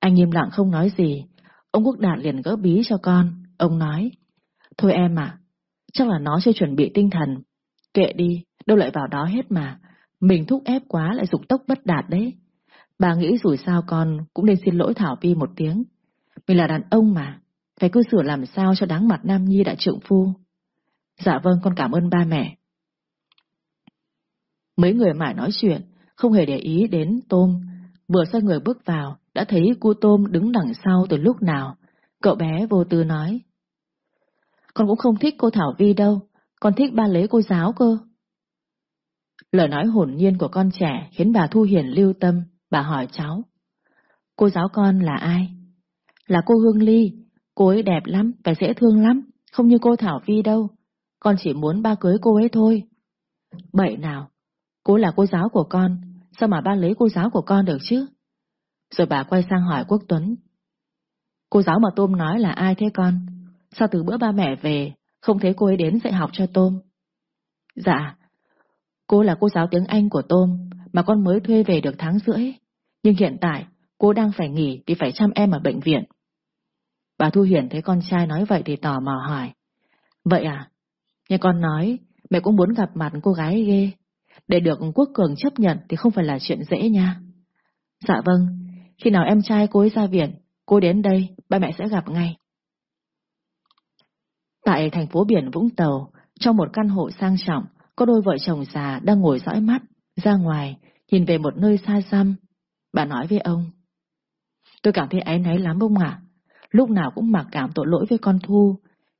Anh im lặng không nói gì, ông Quốc Đạt liền gỡ bí cho con, ông nói. Thôi em à, chắc là nó chưa chuẩn bị tinh thần. Kệ đi, đâu lại vào đó hết mà. Mình thúc ép quá lại dục tốc bất đạt đấy. Bà nghĩ rủi sao con cũng nên xin lỗi Thảo Vi một tiếng. Mình là đàn ông mà, phải cư xử làm sao cho đáng mặt Nam Nhi đại trượng phu. Dạ vâng, con cảm ơn ba mẹ. Mấy người mãi nói chuyện, không hề để ý đến Tôm. Vừa xoay người bước vào, đã thấy cô Tôm đứng đằng sau từ lúc nào. Cậu bé vô tư nói. Con cũng không thích cô Thảo Vi đâu, con thích ba lấy cô giáo cơ. Lời nói hồn nhiên của con trẻ khiến bà Thu Hiền lưu tâm, bà hỏi cháu. Cô giáo con là ai? Là cô Hương Ly, cô ấy đẹp lắm và dễ thương lắm, không như cô Thảo Vi đâu. Con chỉ muốn ba cưới cô ấy thôi. Bậy nào, cô là cô giáo của con, sao mà ba lấy cô giáo của con được chứ? Rồi bà quay sang hỏi Quốc Tuấn. Cô giáo mà Tôm nói là ai thế con? Sao từ bữa ba mẹ về, không thấy cô ấy đến dạy học cho Tôm? Dạ, cô là cô giáo tiếng Anh của Tôm, mà con mới thuê về được tháng rưỡi. Nhưng hiện tại, cô đang phải nghỉ vì phải chăm em ở bệnh viện. Bà Thu Hiển thấy con trai nói vậy thì tò mò hỏi. Vậy à? Nghe con nói, mẹ cũng muốn gặp mặt cô gái ghê. Để được Quốc Cường chấp nhận thì không phải là chuyện dễ nha. Dạ vâng, khi nào em trai cô ấy ra viện, cô đến đây, ba mẹ sẽ gặp ngay. Tại thành phố biển Vũng Tàu, trong một căn hộ sang trọng, có đôi vợ chồng già đang ngồi dõi mắt, ra ngoài, nhìn về một nơi xa xăm. Bà nói với ông. Tôi cảm thấy áy náy lắm ông ạ. Lúc nào cũng mặc cảm tội lỗi với con Thu.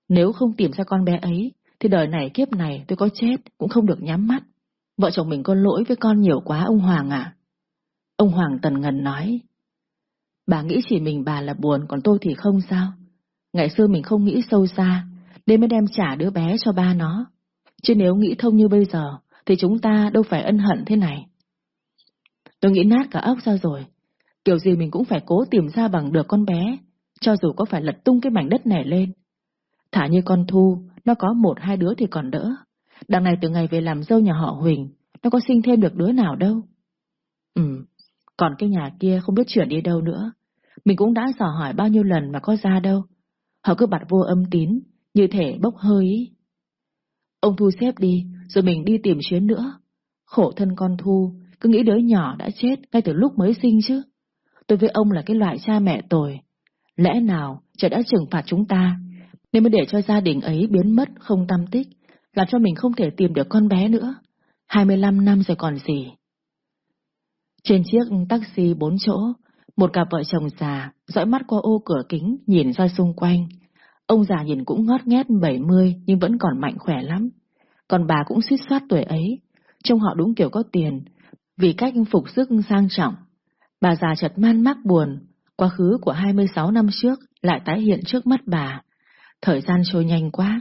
Nếu không tìm ra con bé ấy, thì đời này kiếp này tôi có chết cũng không được nhắm mắt. Vợ chồng mình có lỗi với con nhiều quá ông Hoàng à Ông Hoàng tần ngần nói. Bà nghĩ chỉ mình bà là buồn còn tôi thì không sao. Ngày xưa mình không nghĩ sâu xa, nên mới đem trả đứa bé cho ba nó. Chứ nếu nghĩ thông như bây giờ, thì chúng ta đâu phải ân hận thế này. Tôi nghĩ nát cả óc ra rồi. Kiểu gì mình cũng phải cố tìm ra bằng được con bé, cho dù có phải lật tung cái mảnh đất này lên. Thả như con Thu, nó có một hai đứa thì còn đỡ. Đằng này từ ngày về làm dâu nhà họ Huỳnh, nó có sinh thêm được đứa nào đâu. Ừ, còn cái nhà kia không biết chuyển đi đâu nữa. Mình cũng đã dò hỏi bao nhiêu lần mà có ra đâu. Họ cứ bật vô âm tín, như thể bốc hơi ý. Ông Thu xếp đi, rồi mình đi tìm chuyến nữa. Khổ thân con Thu, cứ nghĩ đứa nhỏ đã chết ngay từ lúc mới sinh chứ. Tôi với ông là cái loại cha mẹ tồi. Lẽ nào trời đã trừng phạt chúng ta, nên mới để cho gia đình ấy biến mất không tâm tích, làm cho mình không thể tìm được con bé nữa. 25 năm rồi còn gì. Trên chiếc taxi bốn chỗ, một cặp vợ chồng già dõi mắt qua ô cửa kính nhìn ra xung quanh. Ông già nhìn cũng ngót nghét 70 nhưng vẫn còn mạnh khỏe lắm. Còn bà cũng suýt soát tuổi ấy, trông họ đúng kiểu có tiền, vì cách phục sức sang trọng. Bà già chợt man mác buồn, quá khứ của 26 năm trước lại tái hiện trước mắt bà. Thời gian trôi nhanh quá,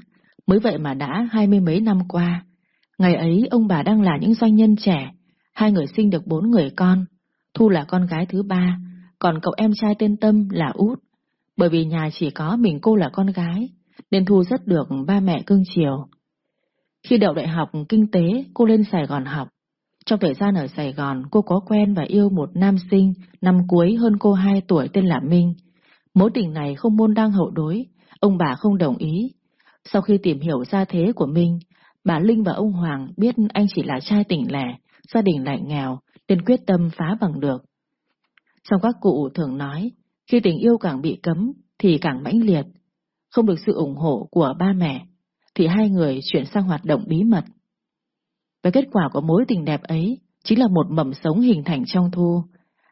mới vậy mà đã hai mươi mấy năm qua. Ngày ấy ông bà đang là những doanh nhân trẻ, hai người sinh được bốn người con. Thu là con gái thứ ba, còn cậu em trai tên Tâm là út. Bởi vì nhà chỉ có mình cô là con gái, nên Thu rất được ba mẹ cưng chiều. Khi đậu đại học kinh tế, cô lên Sài Gòn học. Trong thời gian ở Sài Gòn, cô có quen và yêu một nam sinh năm cuối hơn cô 2 tuổi tên là Minh. Mối tình này không môn đang hậu đối, ông bà không đồng ý. Sau khi tìm hiểu gia thế của Minh, bà Linh và ông Hoàng biết anh chỉ là trai tỉnh lẻ, gia đình lại nghèo, nên quyết tâm phá bằng được. Trong các cụ thường nói, khi tình yêu càng bị cấm thì càng mãnh liệt, không được sự ủng hộ của ba mẹ, thì hai người chuyển sang hoạt động bí mật. Và kết quả của mối tình đẹp ấy chính là một mầm sống hình thành trong thu.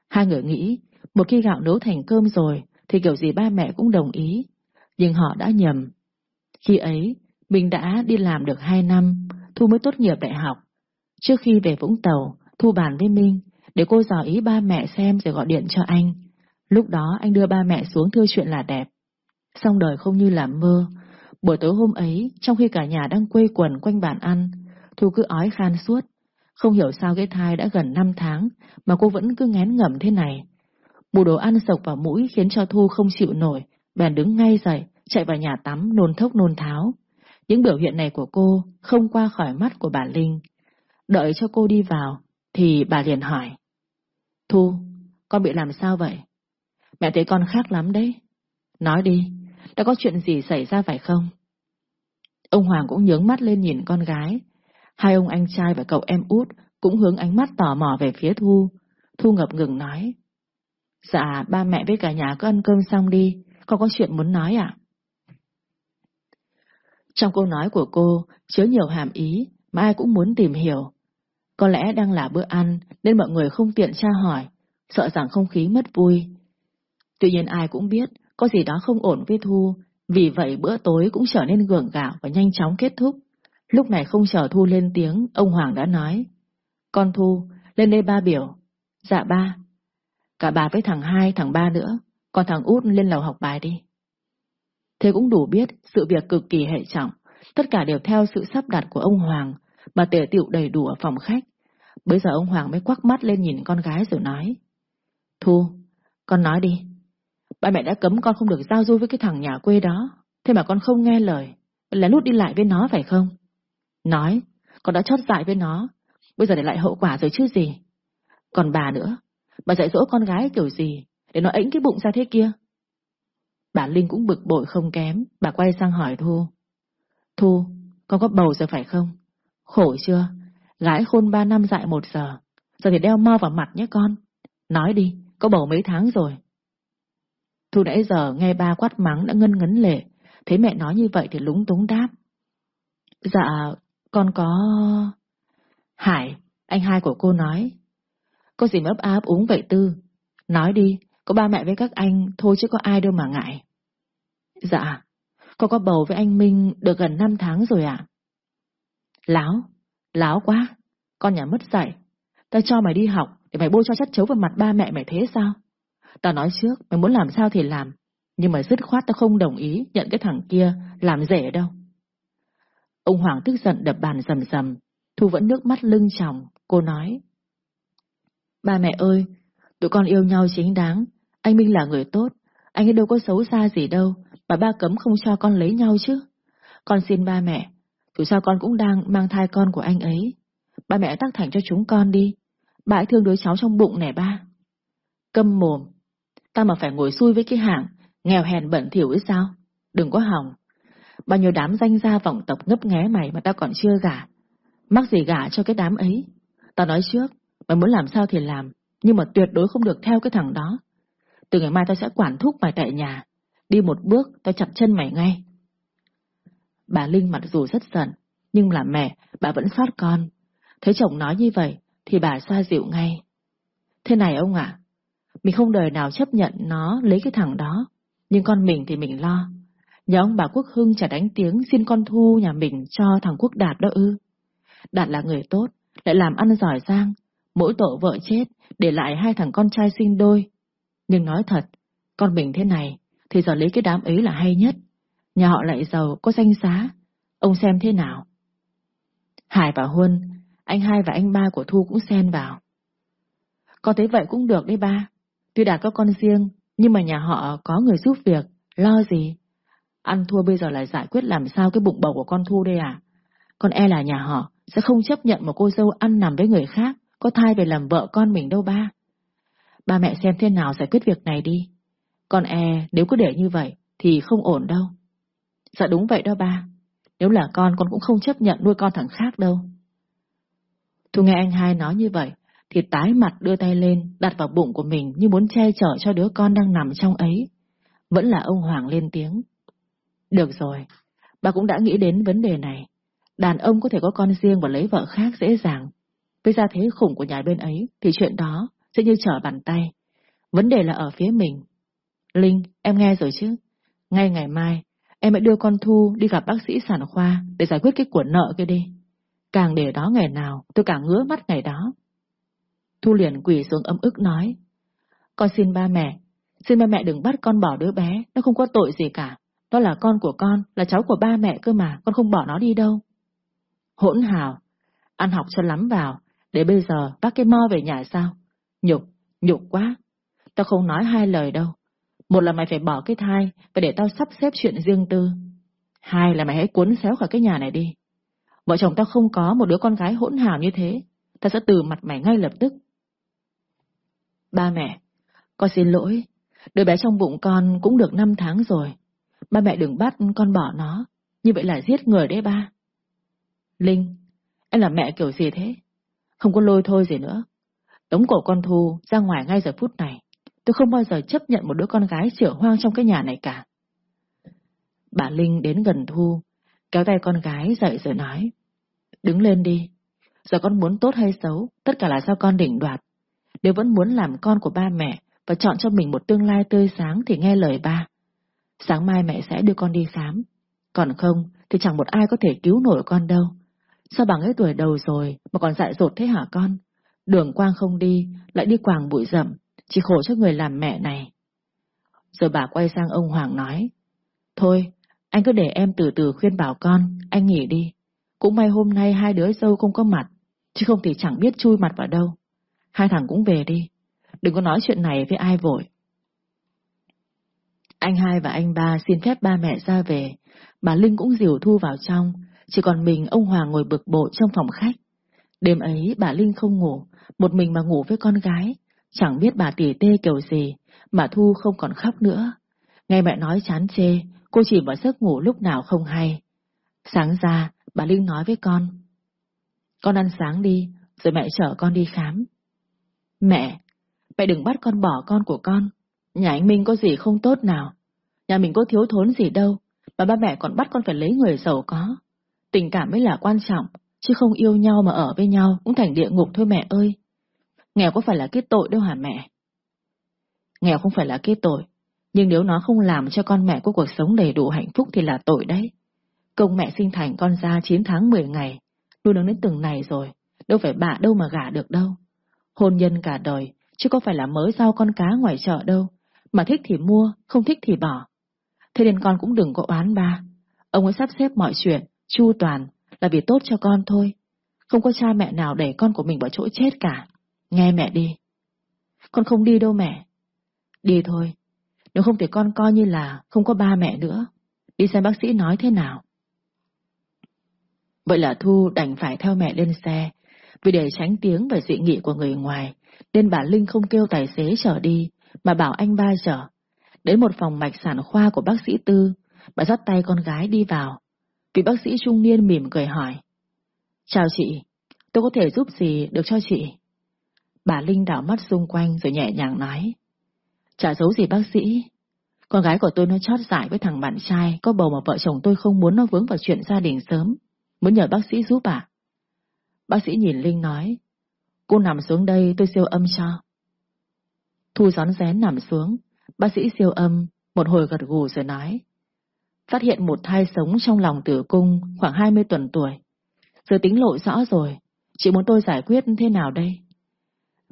Hai người nghĩ, một khi gạo nấu thành cơm rồi, thì kiểu gì ba mẹ cũng đồng ý. Nhưng họ đã nhầm. Khi ấy, mình đã đi làm được hai năm, Thu mới tốt nghiệp đại học. Trước khi về Vũng Tàu, Thu bàn với Minh, để cô dò ý ba mẹ xem rồi gọi điện cho anh. Lúc đó anh đưa ba mẹ xuống thưa chuyện là đẹp. Xong đời không như là mơ. Buổi tối hôm ấy, trong khi cả nhà đang quây quần quanh bàn ăn, Thu cứ ói khan suốt. Không hiểu sao cái thai đã gần 5 tháng mà cô vẫn cứ ngén ngẩm thế này. Mùi đồ ăn sộc vào mũi khiến cho Thu không chịu nổi, bèn đứng ngay dậy, chạy vào nhà tắm nôn thốc nôn tháo. Những biểu hiện này của cô không qua khỏi mắt của bà Linh. Đợi cho cô đi vào, thì bà liền hỏi. Thu, con bị làm sao vậy? Mẹ thấy con khác lắm đấy. Nói đi, đã có chuyện gì xảy ra phải không? Ông Hoàng cũng nhướng mắt lên nhìn con gái. Hai ông anh trai và cậu em út cũng hướng ánh mắt tò mò về phía Thu. Thu ngập ngừng nói. Dạ, ba mẹ với cả nhà cứ ăn cơm xong đi, con có chuyện muốn nói ạ. Trong câu nói của cô chứa nhiều hàm ý mà ai cũng muốn tìm hiểu. Có lẽ đang là bữa ăn nên mọi người không tiện tra hỏi, sợ rằng không khí mất vui. Tuy nhiên ai cũng biết có gì đó không ổn với Thu, vì vậy bữa tối cũng trở nên gượng gạo và nhanh chóng kết thúc. Lúc này không chờ Thu lên tiếng, ông Hoàng đã nói. Con Thu, lên đây ba biểu. Dạ ba. Cả bà với thằng hai, thằng ba nữa, còn thằng út lên lầu học bài đi. Thế cũng đủ biết sự việc cực kỳ hệ trọng, tất cả đều theo sự sắp đặt của ông Hoàng, mà tề tiệu đầy đủ ở phòng khách. Bây giờ ông Hoàng mới quắc mắt lên nhìn con gái rồi nói. Thu, con nói đi. Ba mẹ đã cấm con không được giao du với cái thằng nhà quê đó, thế mà con không nghe lời, là lút đi lại với nó phải không? Nói, con đã chót dại với nó, bây giờ để lại hậu quả rồi chứ gì. Còn bà nữa, bà dạy dỗ con gái kiểu gì, để nó ĩnh cái bụng ra thế kia. Bà Linh cũng bực bội không kém, bà quay sang hỏi Thu. Thu, con có bầu rồi phải không? Khổ chưa? Gái khôn ba năm dại một giờ, giờ thì đeo mo vào mặt nhé con. Nói đi, có bầu mấy tháng rồi. Thu nãy giờ nghe ba quát mắng đã ngân ngấn lệ, thấy mẹ nói như vậy thì lúng túng đáp. Dạ, con có... Hải, anh hai của cô nói. Có gì mà ấp áp uống vậy Tư? Nói đi, có ba mẹ với các anh thôi chứ có ai đâu mà ngại. Dạ, con có bầu với anh Minh được gần 5 tháng rồi ạ. Láo, láo quá, con nhà mất dạy. tao cho mày đi học để mày bôi cho chất chấu vào mặt ba mẹ mày thế sao? Tao nói trước, mày muốn làm sao thì làm, nhưng mà dứt khoát tao không đồng ý nhận cái thằng kia làm rể đâu. Ông Hoàng tức giận đập bàn rầm rầm, Thu vẫn nước mắt lưng tròng, cô nói. Ba mẹ ơi, tụi con yêu nhau chính đáng, anh Minh là người tốt, anh ấy đâu có xấu xa gì đâu, mà ba cấm không cho con lấy nhau chứ. Con xin ba mẹ, dù sao con cũng đang mang thai con của anh ấy. Ba mẹ tác thành cho chúng con đi, bà ấy thương đứa cháu trong bụng nè ba. Câm mồm, ta mà phải ngồi xui với cái hạng, nghèo hèn bẩn thỉu ấy sao? Đừng có hỏng. Bao nhiêu đám danh gia vọng tộc ngấp nghé mày mà tao còn chưa gả. Mắc gì gả cho cái đám ấy? Tao nói trước, mày muốn làm sao thì làm, nhưng mà tuyệt đối không được theo cái thằng đó. Từ ngày mai tao sẽ quản thúc mày tại nhà. Đi một bước, tao chặt chân mày ngay. Bà Linh mặt dù rất giận, nhưng là mẹ, bà vẫn xót con. Thấy chồng nói như vậy, thì bà xoa dịu ngay. Thế này ông ạ, mình không đời nào chấp nhận nó lấy cái thằng đó, nhưng con mình thì mình lo. Nhà ông bà Quốc Hưng chả đánh tiếng xin con Thu nhà mình cho thằng Quốc Đạt đó ư. Đạt là người tốt, lại làm ăn giỏi giang, mỗi tổ vợ chết, để lại hai thằng con trai sinh đôi. Nhưng nói thật, con mình thế này, thì giờ lấy cái đám ấy là hay nhất. Nhà họ lại giàu, có danh giá. Ông xem thế nào? Hải và Huân, anh hai và anh ba của Thu cũng xen vào. Con thấy vậy cũng được đấy ba. Tuy đã có con riêng, nhưng mà nhà họ có người giúp việc, lo gì? Ăn thua bây giờ lại giải quyết làm sao cái bụng bầu của con Thu đây à? Con e là nhà họ sẽ không chấp nhận một cô dâu ăn nằm với người khác, có thai về làm vợ con mình đâu ba. Ba mẹ xem thế nào giải quyết việc này đi. Con e nếu cứ để như vậy thì không ổn đâu. Dạ đúng vậy đó ba, Nếu là con, con cũng không chấp nhận nuôi con thằng khác đâu. Thu nghe anh hai nói như vậy, thì tái mặt đưa tay lên, đặt vào bụng của mình như muốn che chở cho đứa con đang nằm trong ấy. Vẫn là ông Hoàng lên tiếng. Được rồi, bà cũng đã nghĩ đến vấn đề này. Đàn ông có thể có con riêng và lấy vợ khác dễ dàng. Với gia thế khủng của nhà bên ấy, thì chuyện đó sẽ như trở bàn tay. Vấn đề là ở phía mình. Linh, em nghe rồi chứ? Ngay ngày mai, em hãy đưa con Thu đi gặp bác sĩ sản khoa để giải quyết cái cuộn nợ kia đi. Càng để đó ngày nào, tôi càng ngứa mắt ngày đó. Thu liền quỳ xuống ấm ức nói. Con xin ba mẹ, xin ba mẹ đừng bắt con bỏ đứa bé, nó không có tội gì cả. Đó là con của con, là cháu của ba mẹ cơ mà, con không bỏ nó đi đâu. Hỗn hào, ăn học cho lắm vào, để bây giờ bác cái mo về nhà sao? Nhục, nhục quá. Tao không nói hai lời đâu. Một là mày phải bỏ cái thai và để tao sắp xếp chuyện riêng tư. Hai là mày hãy cuốn xéo khỏi cái nhà này đi. Vợ chồng tao không có một đứa con gái hỗn hào như thế. Tao sẽ từ mặt mày ngay lập tức. Ba mẹ, con xin lỗi. Đứa bé trong bụng con cũng được 5 tháng rồi. Ba mẹ đừng bắt con bỏ nó. Như vậy là giết người đấy ba. Linh, em là mẹ kiểu gì thế? Không có lôi thôi gì nữa. Tống cổ con Thu ra ngoài ngay giờ phút này. Tôi không bao giờ chấp nhận một đứa con gái chữa hoang trong cái nhà này cả. Bà Linh đến gần Thu, kéo tay con gái dậy rồi nói. Đứng lên đi. Giờ con muốn tốt hay xấu, tất cả là do con đỉnh đoạt. Nếu vẫn muốn làm con của ba mẹ và chọn cho mình một tương lai tươi sáng thì nghe lời ba. Sáng mai mẹ sẽ đưa con đi khám. Còn không thì chẳng một ai có thể cứu nổi con đâu. Sao bằng ấy tuổi đầu rồi mà còn dại dột thế hả con? Đường quang không đi, lại đi quàng bụi rậm, chỉ khổ cho người làm mẹ này. Rồi bà quay sang ông Hoàng nói, Thôi, anh cứ để em từ từ khuyên bảo con, anh nghỉ đi. Cũng may hôm nay hai đứa dâu không có mặt, chứ không thì chẳng biết chui mặt vào đâu. Hai thằng cũng về đi, đừng có nói chuyện này với ai vội. Anh hai và anh ba xin phép ba mẹ ra về, bà Linh cũng dìu Thu vào trong, chỉ còn mình ông Hoàng ngồi bực bội trong phòng khách. Đêm ấy bà Linh không ngủ, một mình mà ngủ với con gái, chẳng biết bà tỉ tê kiểu gì, mà Thu không còn khóc nữa. Nghe mẹ nói chán chê, cô chỉ vào giấc ngủ lúc nào không hay. Sáng ra, bà Linh nói với con. Con ăn sáng đi, rồi mẹ chở con đi khám. Mẹ, mẹ đừng bắt con bỏ con của con. Nhà anh Minh có gì không tốt nào. Nhà mình có thiếu thốn gì đâu, mà ba mẹ còn bắt con phải lấy người giàu có. Tình cảm mới là quan trọng, chứ không yêu nhau mà ở với nhau cũng thành địa ngục thôi mẹ ơi. Nghèo có phải là cái tội đâu hả mẹ? Nghèo không phải là cái tội, nhưng nếu nó không làm cho con mẹ có cuộc sống đầy đủ hạnh phúc thì là tội đấy. Công mẹ sinh thành con ra 9 tháng 10 ngày, nuôi nấng đến từng này rồi, đâu phải bà đâu mà gả được đâu. Hôn nhân cả đời, chứ có phải là mới giao con cá ngoài chợ đâu, mà thích thì mua, không thích thì bỏ. Thế nên con cũng đừng có oán ba. Ông ấy sắp xếp mọi chuyện, chu toàn, là vì tốt cho con thôi. Không có cha mẹ nào đẩy con của mình vào chỗ chết cả. Nghe mẹ đi. Con không đi đâu mẹ. Đi thôi. Nếu không thì con coi như là không có ba mẹ nữa. Đi xem bác sĩ nói thế nào. Vậy là Thu đành phải theo mẹ lên xe. Vì để tránh tiếng và dị nghị của người ngoài, nên bà Linh không kêu tài xế chở đi, mà bảo anh ba chở. Đến một phòng mạch sản khoa của bác sĩ Tư, bà dắt tay con gái đi vào. Vị bác sĩ trung niên mỉm cười hỏi. Chào chị, tôi có thể giúp gì được cho chị? Bà Linh đảo mắt xung quanh rồi nhẹ nhàng nói. Chả giấu gì bác sĩ. Con gái của tôi nó chót giải với thằng bạn trai, có bầu mà vợ chồng tôi không muốn nó vướng vào chuyện gia đình sớm. Muốn nhờ bác sĩ giúp à? Bác sĩ nhìn Linh nói. Cô nằm xuống đây tôi siêu âm cho. Thu gión rén nằm xuống, bác sĩ siêu âm, một hồi gật gù rồi nói. Phát hiện một thai sống trong lòng tử cung khoảng 20 tuần tuổi. Giờ tính lộ rõ rồi, chị muốn tôi giải quyết thế nào đây?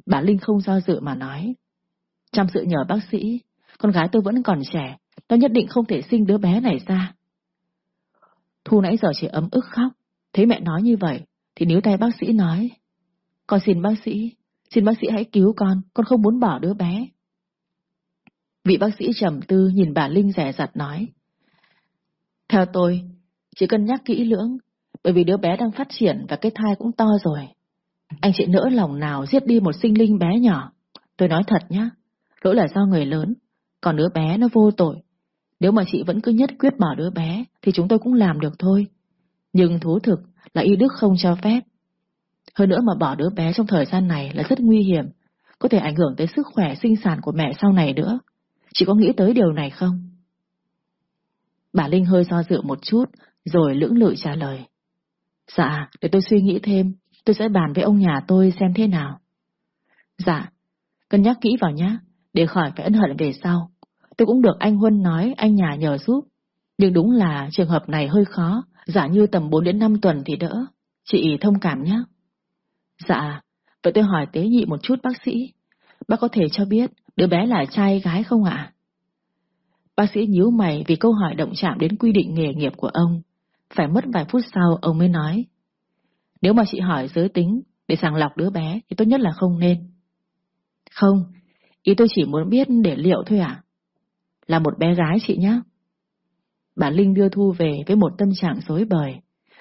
Bà Linh không do dự mà nói. Trong sự nhờ bác sĩ, con gái tôi vẫn còn trẻ, tôi nhất định không thể sinh đứa bé này ra. Thu nãy giờ chỉ ấm ức khóc, thấy mẹ nói như vậy, thì níu tay bác sĩ nói. Con xin bác sĩ, xin bác sĩ hãy cứu con, con không muốn bỏ đứa bé. Vị bác sĩ trầm tư nhìn bà Linh rẻ rặt nói. Theo tôi, chỉ cần nhắc kỹ lưỡng, bởi vì đứa bé đang phát triển và cái thai cũng to rồi. Anh chị nỡ lòng nào giết đi một sinh linh bé nhỏ. Tôi nói thật nhá, lỗi là do người lớn, còn đứa bé nó vô tội. Nếu mà chị vẫn cứ nhất quyết bỏ đứa bé, thì chúng tôi cũng làm được thôi. Nhưng thú thực là y đức không cho phép. Hơn nữa mà bỏ đứa bé trong thời gian này là rất nguy hiểm, có thể ảnh hưởng tới sức khỏe sinh sản của mẹ sau này nữa. Chị có nghĩ tới điều này không? Bà Linh hơi do dự một chút, rồi lưỡng lự trả lời. Dạ, để tôi suy nghĩ thêm, tôi sẽ bàn với ông nhà tôi xem thế nào. Dạ, cân nhắc kỹ vào nhé, để khỏi phải ân hận về sau. Tôi cũng được anh Huân nói anh nhà nhờ giúp, nhưng đúng là trường hợp này hơi khó, giả như tầm 4 đến 5 tuần thì đỡ. Chị thông cảm nhé. Dạ, vậy tôi hỏi tế nhị một chút bác sĩ. Bác có thể cho biết đứa bé là trai gái không ạ? Bác sĩ nhíu mày vì câu hỏi động chạm đến quy định nghề nghiệp của ông. Phải mất vài phút sau ông mới nói. Nếu mà chị hỏi giới tính để sàng lọc đứa bé thì tốt nhất là không nên. Không, ý tôi chỉ muốn biết để liệu thôi à? Là một bé gái chị nhé. Bà Linh đưa Thu về với một tâm trạng rối bời.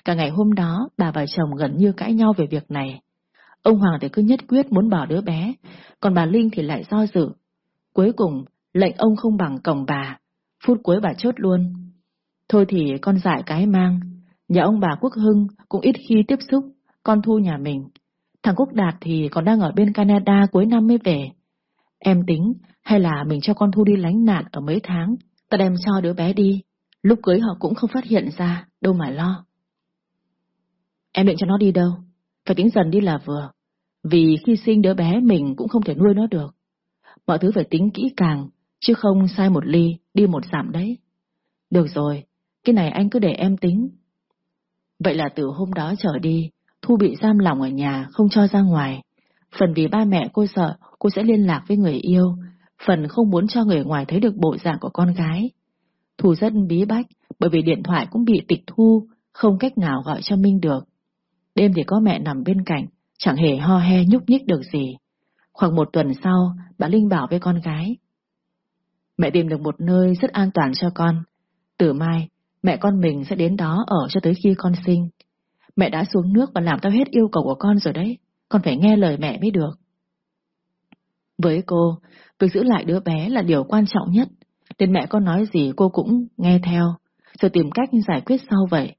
Cả ngày hôm đó, bà và chồng gần như cãi nhau về việc này. Ông Hoàng thì cứ nhất quyết muốn bỏ đứa bé, còn bà Linh thì lại do dự. Cuối cùng, lệnh ông không bằng cổng bà. Phút cuối bà chốt luôn. Thôi thì con dại cái mang. Nhà ông bà Quốc Hưng cũng ít khi tiếp xúc, con Thu nhà mình. Thằng Quốc Đạt thì còn đang ở bên Canada cuối năm mới về. Em tính, hay là mình cho con Thu đi lánh nạn ở mấy tháng, ta đem cho đứa bé đi. Lúc cưới họ cũng không phát hiện ra, đâu mà lo. Em định cho nó đi đâu? Phải tính dần đi là vừa. Vì khi sinh đứa bé mình cũng không thể nuôi nó được. Mọi thứ phải tính kỹ càng, chứ không sai một ly, đi một giảm đấy. Được rồi, cái này anh cứ để em tính. Vậy là từ hôm đó trở đi, Thu bị giam lòng ở nhà, không cho ra ngoài. Phần vì ba mẹ cô sợ cô sẽ liên lạc với người yêu, phần không muốn cho người ngoài thấy được bộ dạng của con gái. Thu rất bí bách, bởi vì điện thoại cũng bị tịch thu, không cách nào gọi cho Minh được. Đêm thì có mẹ nằm bên cạnh, chẳng hề ho he nhúc nhích được gì. Khoảng một tuần sau, bà Linh bảo với con gái. Mẹ tìm được một nơi rất an toàn cho con. Từ mai, mẹ con mình sẽ đến đó ở cho tới khi con sinh. Mẹ đã xuống nước và làm theo hết yêu cầu của con rồi đấy. Con phải nghe lời mẹ mới được. Với cô, việc giữ lại đứa bé là điều quan trọng nhất. Nên mẹ con nói gì cô cũng nghe theo, rồi tìm cách giải quyết sau vậy.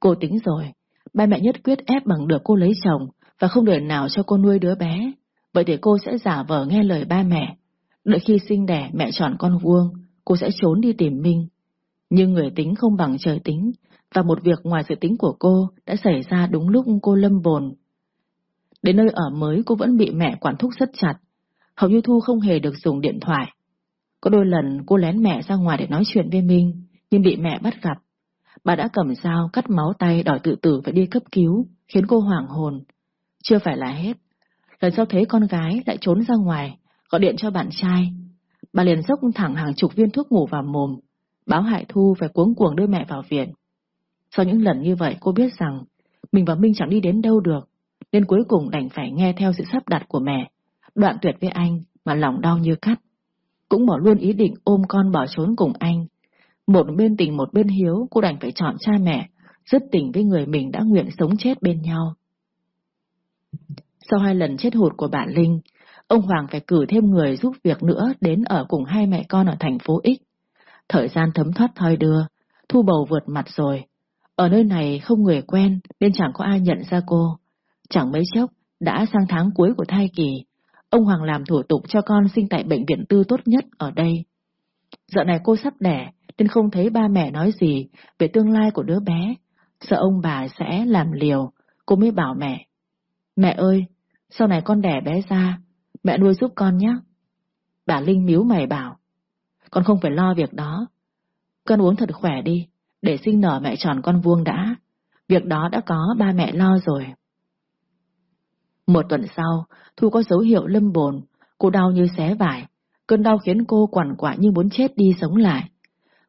Cô tính rồi, ba mẹ nhất quyết ép bằng được cô lấy chồng và không để nào cho cô nuôi đứa bé. Vậy thì cô sẽ giả vờ nghe lời ba mẹ. Đợi khi sinh đẻ mẹ chọn con vuông, cô sẽ trốn đi tìm Minh. Nhưng người tính không bằng trời tính, và một việc ngoài sự tính của cô đã xảy ra đúng lúc cô lâm bồn. Đến nơi ở mới cô vẫn bị mẹ quản thúc rất chặt, hầu như Thu không hề được dùng điện thoại. Có đôi lần cô lén mẹ ra ngoài để nói chuyện với Minh, nhưng bị mẹ bắt gặp. Bà đã cầm dao cắt máu tay đòi tự tử phải đi cấp cứu, khiến cô hoảng hồn. Chưa phải là hết. Lần sau thấy con gái lại trốn ra ngoài, gọi điện cho bạn trai. Bà liền dốc thẳng hàng chục viên thuốc ngủ vào mồm, báo hại Thu phải cuống cuồng đưa mẹ vào viện. Sau những lần như vậy cô biết rằng mình và Minh chẳng đi đến đâu được, nên cuối cùng đành phải nghe theo sự sắp đặt của mẹ, đoạn tuyệt với anh mà lòng đau như cắt. Cũng bỏ luôn ý định ôm con bỏ trốn cùng anh. Một bên tình một bên hiếu, cô đành phải chọn cha mẹ, dứt tình với người mình đã nguyện sống chết bên nhau. Sau hai lần chết hụt của bạn Linh, ông Hoàng phải cử thêm người giúp việc nữa đến ở cùng hai mẹ con ở thành phố X. Thời gian thấm thoát thoi đưa, thu bầu vượt mặt rồi. Ở nơi này không người quen nên chẳng có ai nhận ra cô. Chẳng mấy chốc, đã sang tháng cuối của thai kỳ, ông Hoàng làm thủ tục cho con sinh tại bệnh viện tư tốt nhất ở đây. Giờ này cô sắp đẻ nên không thấy ba mẹ nói gì về tương lai của đứa bé. Sợ ông bà sẽ làm liều, cô mới bảo mẹ. Mẹ ơi, sau này con đẻ bé ra, mẹ nuôi giúp con nhé. Bà Linh miếu mày bảo, con không phải lo việc đó. Con uống thật khỏe đi, để sinh nở mẹ tròn con vuông đã. Việc đó đã có ba mẹ lo rồi. Một tuần sau, Thu có dấu hiệu lâm bồn, cô đau như xé vải. Cơn đau khiến cô quằn quại như muốn chết đi sống lại.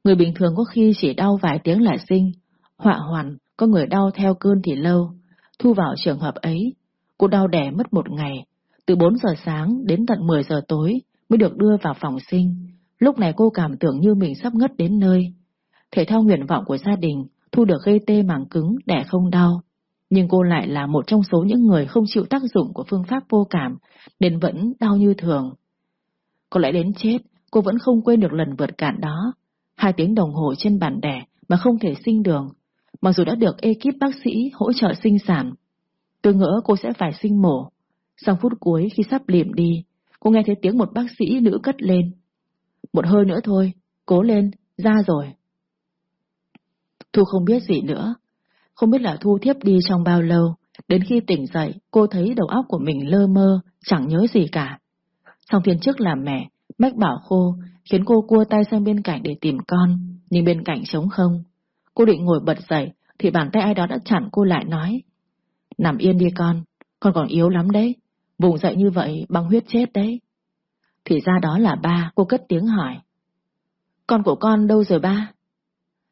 Người bình thường có khi chỉ đau vài tiếng là sinh, họa hoàn, có người đau theo cơn thì lâu. Thu vào trường hợp ấy, cô đau đẻ mất một ngày, từ 4 giờ sáng đến tận 10 giờ tối mới được đưa vào phòng sinh. Lúc này cô cảm tưởng như mình sắp ngất đến nơi. Thể theo nguyện vọng của gia đình, Thu được gây tê màng cứng, đẻ không đau. Nhưng cô lại là một trong số những người không chịu tác dụng của phương pháp vô cảm, nên vẫn đau như thường. Có lẽ đến chết, cô vẫn không quên được lần vượt cạn đó. Hai tiếng đồng hồ trên bàn đẻ mà không thể sinh đường. Mặc dù đã được ekip bác sĩ hỗ trợ sinh sản, tôi ngỡ cô sẽ phải sinh mổ. Sau phút cuối khi sắp liệm đi, cô nghe thấy tiếng một bác sĩ nữ cất lên. Một hơi nữa thôi, cố lên, ra rồi. Thu không biết gì nữa. Không biết là Thu thiếp đi trong bao lâu, đến khi tỉnh dậy cô thấy đầu óc của mình lơ mơ, chẳng nhớ gì cả. Xong thiên trước làm mẹ, mách bảo khô, khiến cô cua tay sang bên cạnh để tìm con, nhưng bên cạnh trống không. Cô định ngồi bật dậy, thì bàn tay ai đó đã chặn cô lại nói. Nằm yên đi con, con còn yếu lắm đấy, vùng dậy như vậy bằng huyết chết đấy. Thì ra đó là ba, cô cất tiếng hỏi. Con của con đâu rồi ba?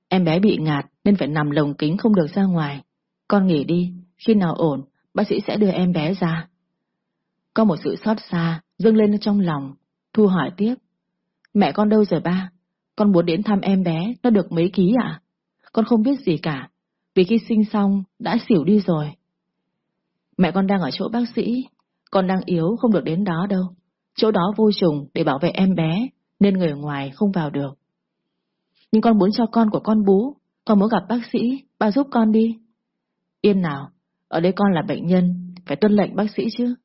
Em bé bị ngạt nên phải nằm lồng kính không được ra ngoài. Con nghỉ đi, khi nào ổn, bác sĩ sẽ đưa em bé ra. Có một sự xót xa dâng lên trong lòng, Thu hỏi tiếp. Mẹ con đâu rồi ba? Con muốn đến thăm em bé, nó được mấy ký ạ? Con không biết gì cả, vì khi sinh xong đã xỉu đi rồi. Mẹ con đang ở chỗ bác sĩ, con đang yếu không được đến đó đâu. Chỗ đó vô trùng để bảo vệ em bé, nên người ngoài không vào được. Nhưng con muốn cho con của con bú, con muốn gặp bác sĩ, ba giúp con đi. Yên nào, ở đây con là bệnh nhân, phải tuân lệnh bác sĩ chứ.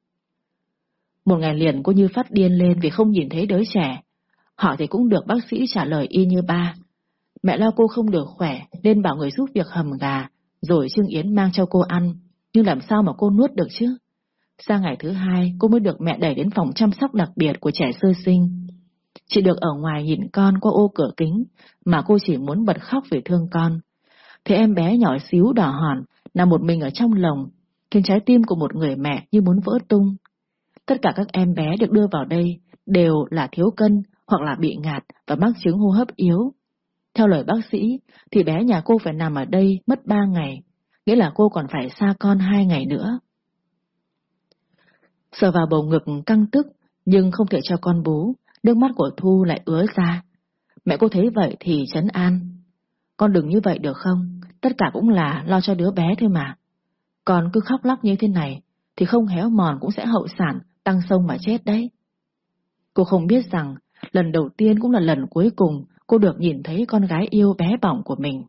Một ngày liền cô như phát điên lên vì không nhìn thấy đứa trẻ. Họ thì cũng được bác sĩ trả lời y như ba. Mẹ lo cô không được khỏe nên bảo người giúp việc hầm gà, rồi Trương Yến mang cho cô ăn. Nhưng làm sao mà cô nuốt được chứ? Sang ngày thứ hai, cô mới được mẹ đẩy đến phòng chăm sóc đặc biệt của trẻ sơ sinh. Chị được ở ngoài nhìn con qua ô cửa kính, mà cô chỉ muốn bật khóc vì thương con. Thế em bé nhỏ xíu đỏ hòn, nằm một mình ở trong lồng, khiến trái tim của một người mẹ như muốn vỡ tung. Tất cả các em bé được đưa vào đây đều là thiếu cân hoặc là bị ngạt và mắc chứng hô hấp yếu. Theo lời bác sĩ, thì bé nhà cô phải nằm ở đây mất ba ngày, nghĩa là cô còn phải xa con hai ngày nữa. Sờ vào bầu ngực căng tức, nhưng không thể cho con bú, nước mắt của Thu lại ứa ra. Mẹ cô thấy vậy thì chấn an. Con đừng như vậy được không? Tất cả cũng là lo cho đứa bé thôi mà. Con cứ khóc lóc như thế này, thì không héo mòn cũng sẽ hậu sản, tăng sông mà chết đấy. Cô không biết rằng, lần đầu tiên cũng là lần cuối cùng cô được nhìn thấy con gái yêu bé bỏng của mình.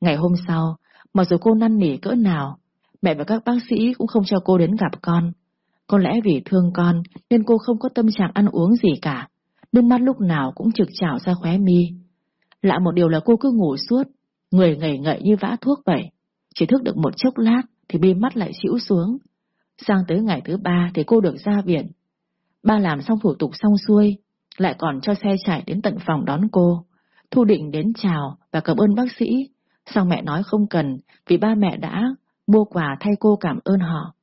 Ngày hôm sau, mặc dù cô năn nỉ cỡ nào, mẹ và các bác sĩ cũng không cho cô đến gặp con. Có lẽ vì thương con nên cô không có tâm trạng ăn uống gì cả, nước mắt lúc nào cũng trực trào ra khóe mi. Lạ một điều là cô cứ ngủ suốt, người ngẩy ngậy như vã thuốc vậy. Chỉ thức được một chốc lát thì bi mắt lại xỉu xuống. Sang tới ngày thứ ba thì cô được ra viện. Ba làm xong thủ tục xong xuôi, lại còn cho xe chạy đến tận phòng đón cô. Thu định đến chào và cảm ơn bác sĩ, xong mẹ nói không cần vì ba mẹ đã mua quà thay cô cảm ơn họ.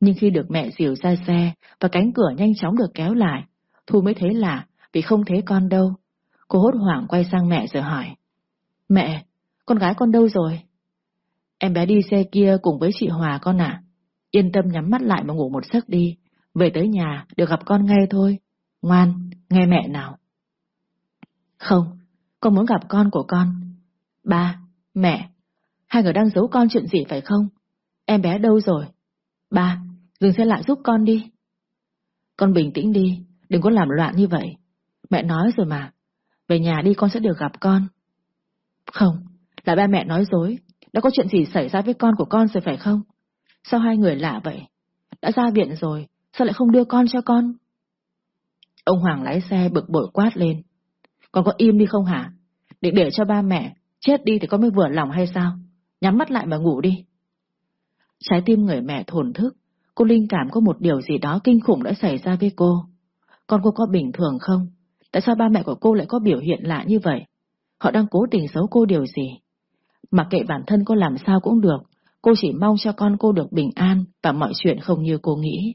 Nhưng khi được mẹ dìu ra xe và cánh cửa nhanh chóng được kéo lại, Thu mới thấy lạ vì không thấy con đâu. Cô hốt hoảng quay sang mẹ rồi hỏi. Mẹ, con gái con đâu rồi? Em bé đi xe kia cùng với chị Hòa con ạ. Yên tâm nhắm mắt lại mà ngủ một giấc đi. Về tới nhà, được gặp con ngay thôi. Ngoan, nghe mẹ nào. Không, con muốn gặp con của con. Ba, mẹ, hai người đang giấu con chuyện gì phải không? Em bé đâu rồi? Ba, dừng xe lại giúp con đi. Con bình tĩnh đi, đừng có làm loạn như vậy. Mẹ nói rồi mà, về nhà đi con sẽ được gặp con. Không, là ba mẹ nói dối, đã có chuyện gì xảy ra với con của con rồi phải không? Sao hai người lạ vậy? Đã ra viện rồi, sao lại không đưa con cho con? Ông Hoàng lái xe bực bội quát lên. Con có im đi không hả? Định để cho ba mẹ, chết đi thì con mới vừa lòng hay sao? Nhắm mắt lại mà ngủ đi. Trái tim người mẹ thổn thức, cô linh cảm có một điều gì đó kinh khủng đã xảy ra với cô. Con cô có bình thường không? Tại sao ba mẹ của cô lại có biểu hiện lạ như vậy? Họ đang cố tình giấu cô điều gì? Mặc kệ bản thân cô làm sao cũng được, cô chỉ mong cho con cô được bình an và mọi chuyện không như cô nghĩ.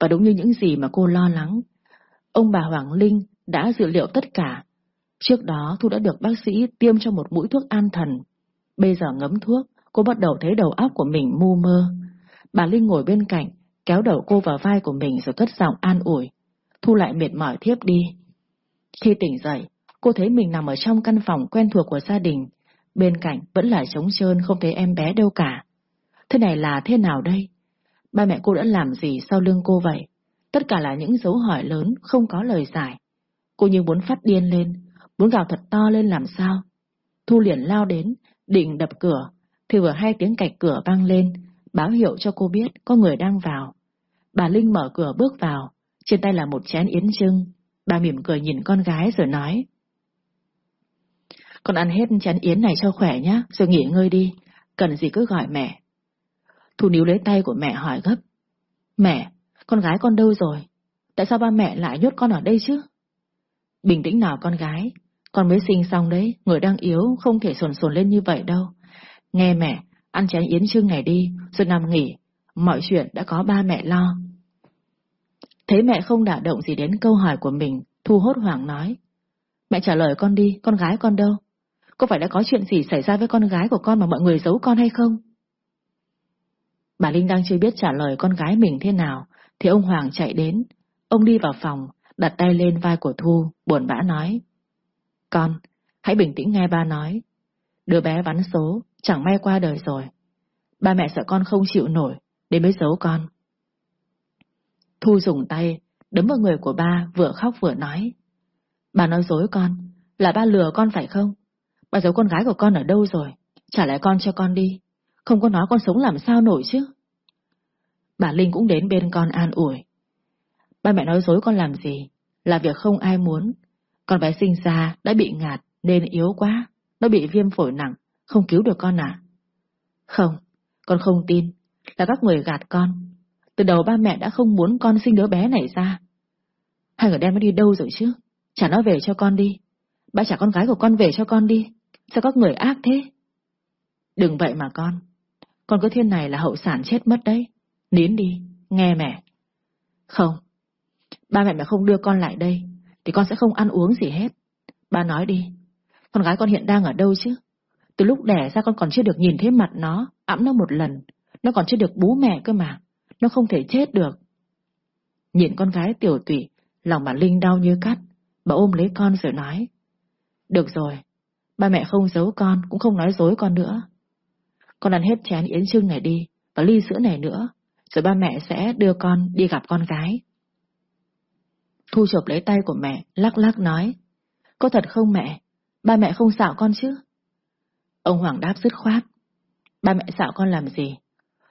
Và đúng như những gì mà cô lo lắng, ông bà Hoàng Linh đã dự liệu tất cả. Trước đó Thu đã được bác sĩ tiêm cho một mũi thuốc an thần. Bây giờ ngấm thuốc, cô bắt đầu thấy đầu óc của mình mu mơ. Bà Linh ngồi bên cạnh, kéo đầu cô vào vai của mình rồi cất giọng an ủi. Thu lại mệt mỏi thiếp đi. Khi tỉnh dậy, cô thấy mình nằm ở trong căn phòng quen thuộc của gia đình. Bên cạnh vẫn là trống trơn không thấy em bé đâu cả. Thế này là thế nào đây? Ba mẹ cô đã làm gì sau lưng cô vậy? Tất cả là những dấu hỏi lớn, không có lời giải. Cô như muốn phát điên lên, muốn gào thật to lên làm sao. Thu liền lao đến, Định đập cửa, thì vừa hai tiếng cạch cửa vang lên, báo hiệu cho cô biết có người đang vào. Bà Linh mở cửa bước vào, trên tay là một chén yến trưng. Bà mỉm cười nhìn con gái rồi nói. Con ăn hết chén yến này cho khỏe nhé, rồi nghỉ ngơi đi, cần gì cứ gọi mẹ. Thu níu lấy tay của mẹ hỏi gấp. Mẹ, con gái con đâu rồi? Tại sao ba mẹ lại nhốt con ở đây chứ? Bình tĩnh nào con gái, con mới sinh xong đấy, người đang yếu không thể sồn sồn lên như vậy đâu. Nghe mẹ, ăn chén yến trưng ngày đi, rồi nằm nghỉ, mọi chuyện đã có ba mẹ lo. Thấy mẹ không đả động gì đến câu hỏi của mình, Thu hốt hoảng nói. Mẹ trả lời con đi, con gái con đâu? Có phải đã có chuyện gì xảy ra với con gái của con mà mọi người giấu con hay không? Bà Linh đang chưa biết trả lời con gái mình thế nào, thì ông Hoàng chạy đến. Ông đi vào phòng, đặt tay lên vai của Thu, buồn bã nói. Con, hãy bình tĩnh nghe ba nói. Đứa bé vắn số, chẳng may qua đời rồi. Ba mẹ sợ con không chịu nổi, để mới giấu con. Thu dùng tay, đấm vào người của ba vừa khóc vừa nói. Bà nói dối con, là ba lừa con phải không? Bà giấu con gái của con ở đâu rồi? Trả lại con cho con đi. Không có nói con sống làm sao nổi chứ? Bà Linh cũng đến bên con an ủi. Ba mẹ nói dối con làm gì? Là việc không ai muốn. Con bé sinh ra đã bị ngạt nên yếu quá. Nó bị viêm phổi nặng, không cứu được con à? Không, con không tin. Là các người gạt con. Từ đầu ba mẹ đã không muốn con sinh đứa bé này ra. Hai người đem nó đi đâu rồi chứ? Trả nó về cho con đi. Ba trả con gái của con về cho con đi. Sao các người ác thế? Đừng vậy mà con. Con cứ thiên này là hậu sản chết mất đấy. Nín đi, nghe mẹ. Không, ba mẹ mẹ không đưa con lại đây, thì con sẽ không ăn uống gì hết. Ba nói đi, con gái con hiện đang ở đâu chứ? Từ lúc đẻ ra con còn chưa được nhìn thấy mặt nó, ẵm nó một lần, nó còn chưa được bú mẹ cơ mà, nó không thể chết được. Nhìn con gái tiểu tụy, lòng bà Linh đau như cắt, bà ôm lấy con rồi nói. Được rồi, ba mẹ không giấu con, cũng không nói dối con nữa. Con ăn hết chén yến trưng này đi, và ly sữa này nữa, rồi ba mẹ sẽ đưa con đi gặp con gái. Thu chụp lấy tay của mẹ, lắc lắc nói. Có thật không mẹ? Ba mẹ không xạo con chứ? Ông Hoàng đáp dứt khoát. Ba mẹ xạo con làm gì?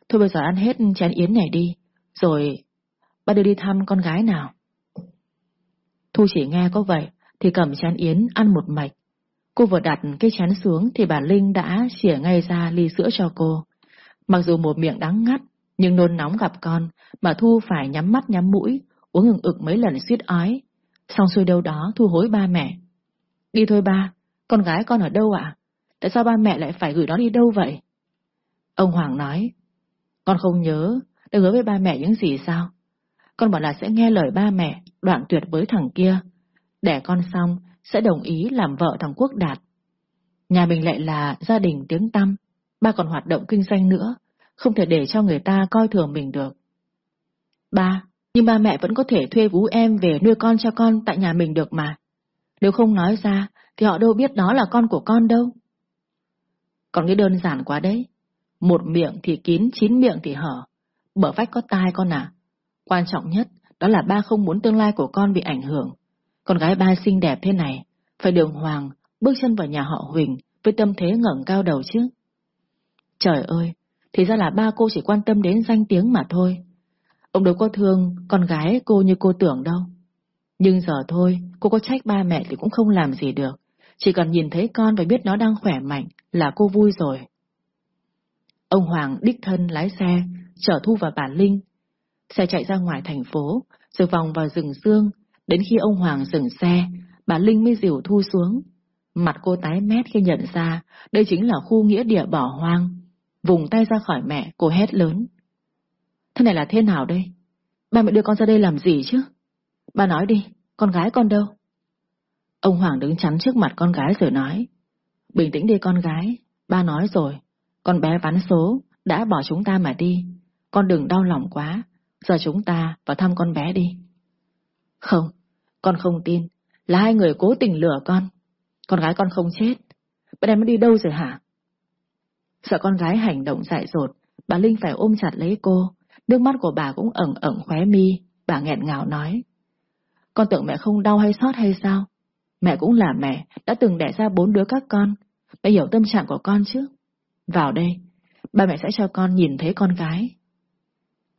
Thôi bây giờ ăn hết chén yến này đi, rồi ba đưa đi thăm con gái nào. Thu chỉ nghe có vậy, thì cầm chén yến ăn một mạch. Cô vừa đặt cái chén xuống thì bà Linh đã xỉa ngay ra ly sữa cho cô. Mặc dù một miệng đắng ngắt, nhưng nôn nóng gặp con, bà Thu phải nhắm mắt nhắm mũi, uống ngừng ực mấy lần suýt ói. Xong xuôi đâu đó thu hối ba mẹ. Đi thôi ba, con gái con ở đâu ạ? Tại sao ba mẹ lại phải gửi nó đi đâu vậy? Ông Hoàng nói, con không nhớ, đã hứa với ba mẹ những gì sao? Con bảo là sẽ nghe lời ba mẹ, đoạn tuyệt với thằng kia. Đẻ con xong, sẽ đồng ý làm vợ thằng Quốc Đạt. Nhà mình lại là gia đình tiếng tăm, ba còn hoạt động kinh doanh nữa, không thể để cho người ta coi thường mình được. Ba, nhưng ba mẹ vẫn có thể thuê vú em về nuôi con cho con tại nhà mình được mà. Nếu không nói ra, thì họ đâu biết đó là con của con đâu. Còn cái đơn giản quá đấy. Một miệng thì kín, chín miệng thì hở. Bở vách có tai con à. Quan trọng nhất, đó là ba không muốn tương lai của con bị ảnh hưởng. Con gái ba xinh đẹp thế này, phải đường hoàng, bước chân vào nhà họ Huỳnh với tâm thế ngẩng cao đầu chứ. Trời ơi, thì ra là ba cô chỉ quan tâm đến danh tiếng mà thôi. Ông đâu có thương con gái cô như cô tưởng đâu. Nhưng giờ thôi, cô có trách ba mẹ thì cũng không làm gì được. Chỉ cần nhìn thấy con và biết nó đang khỏe mạnh là cô vui rồi. Ông Hoàng đích thân lái xe, chở Thu và bà Linh. Xe chạy ra ngoài thành phố, rồi vòng vào rừng xương. Đến khi ông Hoàng dừng xe, bà Linh mới dìu Thu xuống. Mặt cô tái mét khi nhận ra đây chính là khu nghĩa địa bỏ hoang. Vùng tay ra khỏi mẹ, cô hét lớn. Thế này là thế nào đây? Ba mẹ đưa con ra đây làm gì chứ? Ba nói đi, con gái con đâu? Ông Hoàng đứng chắn trước mặt con gái rồi nói. Bình tĩnh đi con gái, ba nói rồi, con bé vắn số, đã bỏ chúng ta mà đi. Con đừng đau lòng quá, giờ chúng ta vào thăm con bé đi. Không, con không tin, là hai người cố tình lừa con. Con gái con không chết, bọn em đi đâu rồi hả? Sợ con gái hành động dại dột, bà Linh phải ôm chặt lấy cô, nước mắt của bà cũng ẩn ẩn khóe mi, bà nghẹn ngào nói. Con tưởng mẹ không đau hay sót hay sao? Mẹ cũng là mẹ, đã từng đẻ ra bốn đứa các con. Mẹ hiểu tâm trạng của con chứ. Vào đây, ba mẹ sẽ cho con nhìn thấy con gái.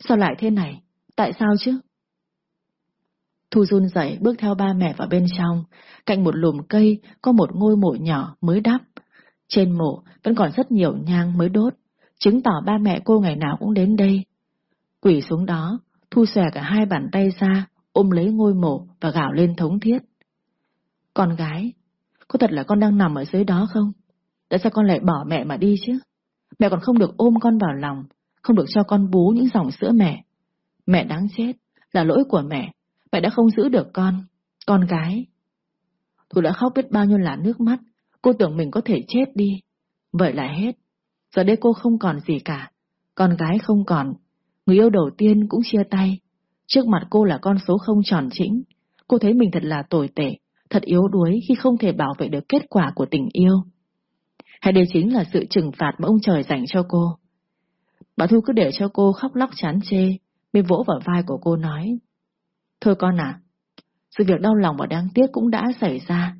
Sao lại thế này? Tại sao chứ? Thu run dậy bước theo ba mẹ vào bên trong, cạnh một lùm cây có một ngôi mộ nhỏ mới đắp. Trên mộ vẫn còn rất nhiều nhang mới đốt, chứng tỏ ba mẹ cô ngày nào cũng đến đây. Quỷ xuống đó, Thu xòe cả hai bàn tay ra, ôm lấy ngôi mộ và gào lên thống thiết. Con gái, có thật là con đang nằm ở dưới đó không? Tại sao con lại bỏ mẹ mà đi chứ? Mẹ còn không được ôm con vào lòng, không được cho con bú những dòng sữa mẹ. Mẹ đáng chết, là lỗi của mẹ, mẹ đã không giữ được con, con gái. Thu đã khóc biết bao nhiêu là nước mắt, cô tưởng mình có thể chết đi. Vậy là hết, giờ đây cô không còn gì cả, con gái không còn, người yêu đầu tiên cũng chia tay. Trước mặt cô là con số không tròn chỉnh, cô thấy mình thật là tồi tệ, thật yếu đuối khi không thể bảo vệ được kết quả của tình yêu. Hay đây chính là sự trừng phạt mà ông trời dành cho cô. Bà Thu cứ để cho cô khóc lóc chán chê, mới vỗ vào vai của cô nói. Thôi con à, sự việc đau lòng và đáng tiếc cũng đã xảy ra.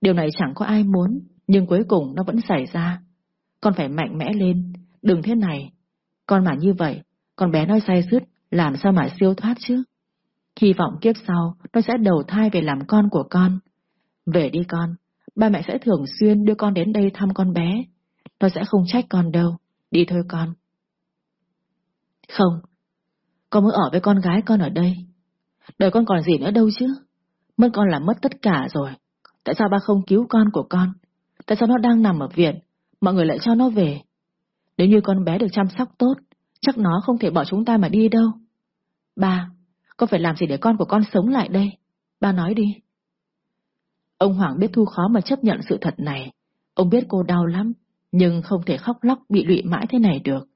Điều này chẳng có ai muốn, nhưng cuối cùng nó vẫn xảy ra. Con phải mạnh mẽ lên, đừng thế này. Con mà như vậy, con bé nói say sứt, làm sao mà siêu thoát chứ? Hy vọng kiếp sau, nó sẽ đầu thai về làm con của con. Về đi con, ba mẹ sẽ thường xuyên đưa con đến đây thăm con bé. Nó sẽ không trách con đâu, đi thôi con. Không, con muốn ở với con gái con ở đây. Đời con còn gì nữa đâu chứ? Mất con là mất tất cả rồi. Tại sao ba không cứu con của con? Tại sao nó đang nằm ở viện, mọi người lại cho nó về? Nếu như con bé được chăm sóc tốt, chắc nó không thể bỏ chúng ta mà đi đâu. Ba, con phải làm gì để con của con sống lại đây? Ba nói đi. Ông Hoàng biết Thu khó mà chấp nhận sự thật này. Ông biết cô đau lắm, nhưng không thể khóc lóc bị lụy mãi thế này được.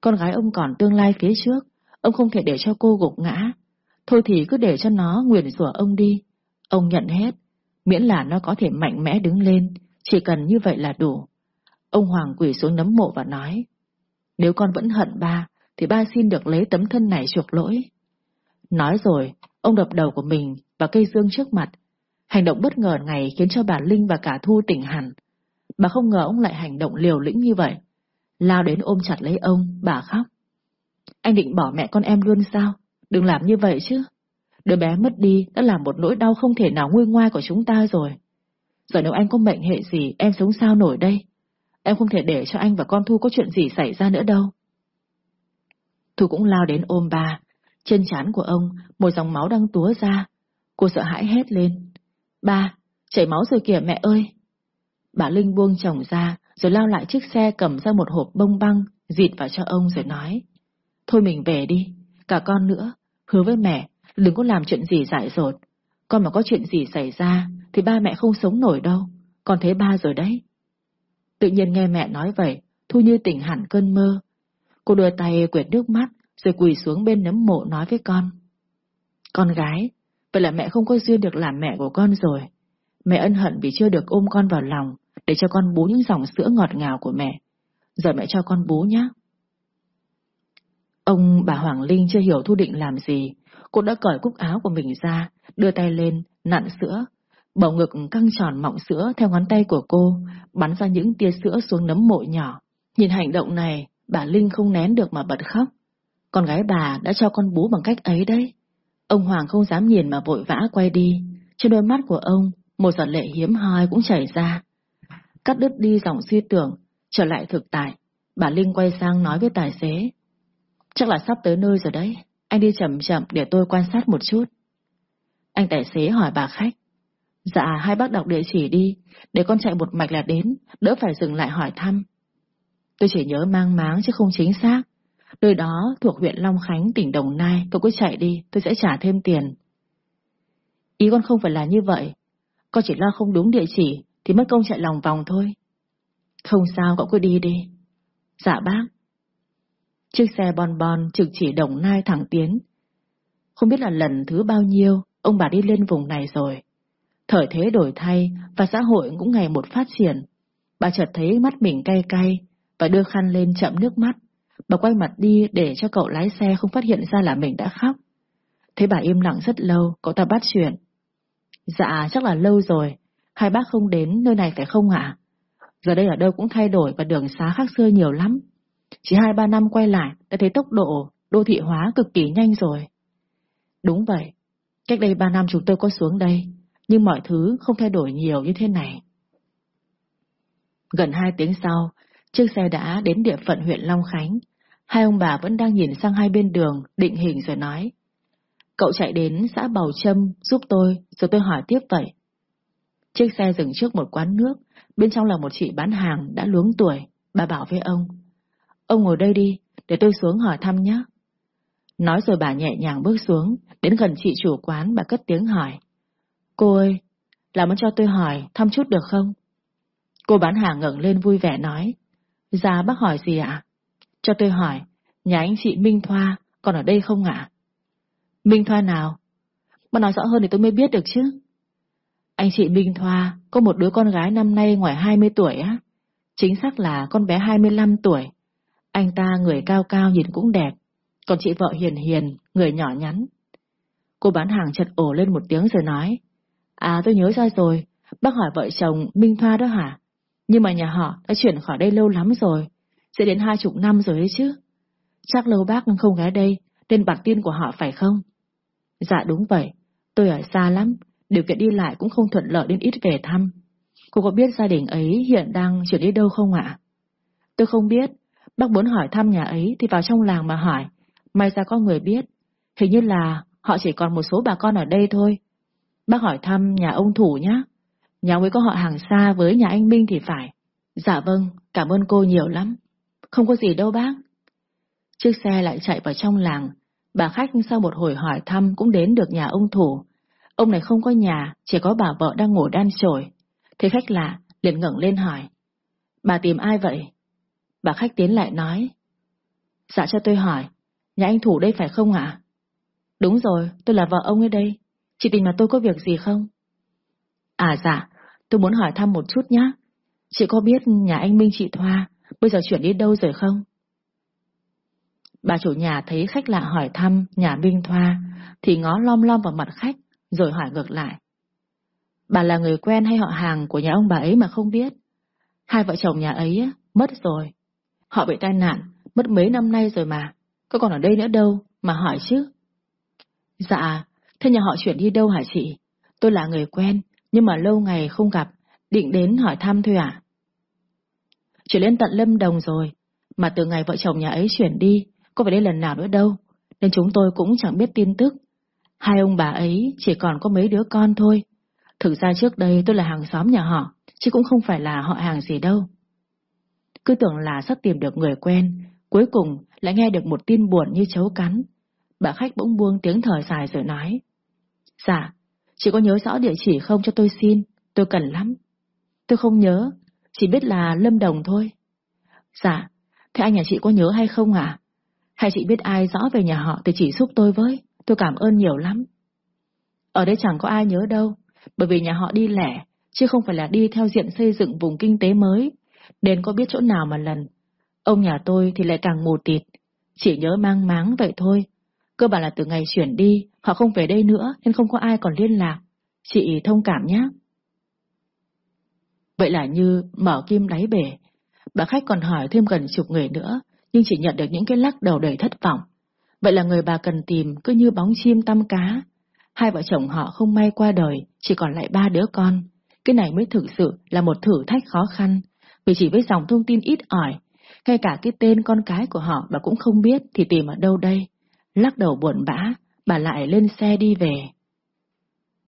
Con gái ông còn tương lai phía trước, ông không thể để cho cô gục ngã. Thôi thì cứ để cho nó nguyền rủa ông đi. Ông nhận hết, miễn là nó có thể mạnh mẽ đứng lên, chỉ cần như vậy là đủ. Ông Hoàng quỳ xuống nấm mộ và nói, nếu con vẫn hận ba, thì ba xin được lấy tấm thân này chuộc lỗi. Nói rồi, ông đập đầu của mình vào cây dương trước mặt. Hành động bất ngờ này khiến cho bà Linh và cả Thu tỉnh hẳn. Bà không ngờ ông lại hành động liều lĩnh như vậy. Lao đến ôm chặt lấy ông, bà khóc. Anh định bỏ mẹ con em luôn sao? Đừng làm như vậy chứ. Đứa bé mất đi đã là một nỗi đau không thể nào nguôi ngoai của chúng ta rồi. Giờ nếu anh có mệnh hệ gì, em sống sao nổi đây? Em không thể để cho anh và con Thu có chuyện gì xảy ra nữa đâu. Thu cũng lao đến ôm bà. Trên trán của ông, một dòng máu đang túa ra. Cô sợ hãi hét lên. Ba, chảy máu rồi kìa mẹ ơi. Bà Linh buông chồng ra, rồi lao lại chiếc xe cầm ra một hộp bông băng, dịt vào cho ông rồi nói. Thôi mình về đi, cả con nữa, hứa với mẹ, đừng có làm chuyện gì dại dột. Con mà có chuyện gì xảy ra, thì ba mẹ không sống nổi đâu, con thấy ba rồi đấy. Tự nhiên nghe mẹ nói vậy, Thu như tỉnh hẳn cơn mơ. Cô đưa tay quyệt nước mắt, rồi quỳ xuống bên nấm mộ nói với con. Con gái, vậy là mẹ không có duyên được làm mẹ của con rồi. Mẹ ân hận vì chưa được ôm con vào lòng, để cho con bú những dòng sữa ngọt ngào của mẹ. Giờ mẹ cho con bú nhé. Ông bà Hoàng Linh chưa hiểu Thu định làm gì, cô đã cởi cúc áo của mình ra, đưa tay lên, nặn sữa. Bầu ngực căng tròn mọng sữa theo ngón tay của cô, bắn ra những tia sữa xuống nấm mộ nhỏ. Nhìn hành động này, bà Linh không nén được mà bật khóc. Con gái bà đã cho con bú bằng cách ấy đấy. Ông Hoàng không dám nhìn mà vội vã quay đi. Trên đôi mắt của ông, một giọt lệ hiếm hoi cũng chảy ra. Cắt đứt đi dòng suy tưởng, trở lại thực tại. Bà Linh quay sang nói với tài xế. Chắc là sắp tới nơi rồi đấy. Anh đi chậm chậm để tôi quan sát một chút. Anh tài xế hỏi bà khách. Dạ, hai bác đọc địa chỉ đi, để con chạy một mạch là đến, đỡ phải dừng lại hỏi thăm. Tôi chỉ nhớ mang máng chứ không chính xác. Nơi đó thuộc huyện Long Khánh, tỉnh Đồng Nai, tôi cứ chạy đi, tôi sẽ trả thêm tiền. Ý con không phải là như vậy. Con chỉ lo không đúng địa chỉ, thì mất công chạy lòng vòng thôi. Không sao, cậu cứ đi đi. Dạ bác. Chiếc xe bon bon trực chỉ Đồng Nai thẳng tiến. Không biết là lần thứ bao nhiêu ông bà đi lên vùng này rồi. Thời thế đổi thay và xã hội cũng ngày một phát triển. Bà chợt thấy mắt mình cay cay và đưa khăn lên chậm nước mắt. Bà quay mặt đi để cho cậu lái xe không phát hiện ra là mình đã khóc. Thấy bà im lặng rất lâu, cậu ta bắt chuyện. Dạ, chắc là lâu rồi. Hai bác không đến nơi này phải không ạ? Giờ đây ở đâu cũng thay đổi và đường xá khác xưa nhiều lắm. Chỉ hai ba năm quay lại đã thấy tốc độ đô thị hóa cực kỳ nhanh rồi. Đúng vậy, cách đây ba năm chúng tôi có xuống đây, nhưng mọi thứ không thay đổi nhiều như thế này. Gần hai tiếng sau, chiếc xe đã đến địa phận huyện Long Khánh. Hai ông bà vẫn đang nhìn sang hai bên đường, định hình rồi nói. Cậu chạy đến xã Bầu Trâm giúp tôi, rồi tôi hỏi tiếp vậy. Chiếc xe dừng trước một quán nước, bên trong là một chị bán hàng đã luống tuổi, bà bảo với ông. Ông ngồi đây đi, để tôi xuống hỏi thăm nhé. Nói rồi bà nhẹ nhàng bước xuống, đến gần chị chủ quán bà cất tiếng hỏi. Cô ơi, làm ơn cho tôi hỏi, thăm chút được không? Cô bán hàng ngẩng lên vui vẻ nói. Dạ bác hỏi gì ạ? Cho tôi hỏi, nhà anh chị Minh Thoa còn ở đây không ạ? Minh Thoa nào? Mà nói rõ hơn thì tôi mới biết được chứ. Anh chị Minh Thoa có một đứa con gái năm nay ngoài 20 tuổi á. Chính xác là con bé 25 tuổi. Anh ta người cao cao nhìn cũng đẹp, còn chị vợ hiền hiền, người nhỏ nhắn. Cô bán hàng chật ổ lên một tiếng rồi nói. À tôi nhớ ra rồi, bác hỏi vợ chồng Minh Thoa đó hả? Nhưng mà nhà họ đã chuyển khỏi đây lâu lắm rồi, sẽ đến hai chục năm rồi ấy chứ. Chắc lâu bác không ghé đây, nên bản tin của họ phải không? Dạ đúng vậy, tôi ở xa lắm, điều kiện đi lại cũng không thuận lợi đến ít về thăm. Cô có biết gia đình ấy hiện đang chuyển đi đâu không ạ? Tôi không biết, bác muốn hỏi thăm nhà ấy thì vào trong làng mà hỏi, may ra có người biết. Hình như là họ chỉ còn một số bà con ở đây thôi. Bác hỏi thăm nhà ông Thủ nhé. Nhà ông ấy có họ hàng xa với nhà anh Minh thì phải. Dạ vâng, cảm ơn cô nhiều lắm. Không có gì đâu bác. Chiếc xe lại chạy vào trong làng. Bà khách sau một hồi hỏi thăm cũng đến được nhà ông Thủ. Ông này không có nhà, chỉ có bà vợ đang ngồi đan chổi. Thế khách lạ, liền ngẩng lên hỏi. Bà tìm ai vậy? Bà khách tiến lại nói. Dạ cho tôi hỏi, nhà anh Thủ đây phải không ạ? Đúng rồi, tôi là vợ ông ấy đây. Chị tìm mà tôi có việc gì không? À dạ, tôi muốn hỏi thăm một chút nhé. Chị có biết nhà anh Minh chị Thoa bây giờ chuyển đi đâu rồi không? Bà chủ nhà thấy khách lạ hỏi thăm nhà Minh Thoa thì ngó lom lom vào mặt khách rồi hỏi ngược lại. Bà là người quen hay họ hàng của nhà ông bà ấy mà không biết? Hai vợ chồng nhà ấy mất rồi. Họ bị tai nạn, mất mấy năm nay rồi mà. Có còn ở đây nữa đâu mà hỏi chứ? Dạ, thế nhà họ chuyển đi đâu hả chị? Tôi là người quen, nhưng mà lâu ngày không gặp, định đến hỏi thăm thôi ạ. À? Chuyển lên tận Lâm Đồng rồi, mà từ ngày vợ chồng nhà ấy chuyển đi, có phải đây lần nào nữa đâu, nên chúng tôi cũng chẳng biết tin tức. Hai ông bà ấy chỉ còn có mấy đứa con thôi. Thực ra trước đây tôi là hàng xóm nhà họ, chứ cũng không phải là họ hàng gì đâu. Cứ tưởng là sắp tìm được người quen, cuối cùng lại nghe được một tin buồn như chấu cắn. Bà khách bỗng buông tiếng thở dài rồi nói. Dạ, chị có nhớ rõ địa chỉ không cho tôi xin, tôi cần lắm. Tôi không nhớ, chỉ biết là Lâm Đồng thôi. Dạ, thế anh nhà chị có nhớ hay không à? Hay chị biết ai rõ về nhà họ thì chỉ giúp tôi với, tôi cảm ơn nhiều lắm. Ở đây chẳng có ai nhớ đâu, bởi vì nhà họ đi lẻ, chứ không phải là đi theo diện xây dựng vùng kinh tế mới, nên có biết chỗ nào mà lần. Ông nhà tôi thì lại càng mù tịt, chỉ nhớ mang máng vậy thôi. Cơ bản là từ ngày chuyển đi, họ không về đây nữa nên không có ai còn liên lạc. Chị thông cảm nhé. Vậy là như mở kim đáy bể. Bà khách còn hỏi thêm gần chục người nữa, nhưng chỉ nhận được những cái lắc đầu đầy thất vọng. Vậy là người bà cần tìm cứ như bóng chim tăm cá. Hai vợ chồng họ không may qua đời, chỉ còn lại ba đứa con. Cái này mới thực sự là một thử thách khó khăn, vì chỉ với dòng thông tin ít ỏi, ngay cả cái tên con cái của họ bà cũng không biết thì tìm ở đâu đây. Lắc đầu buồn bã, bà lại lên xe đi về.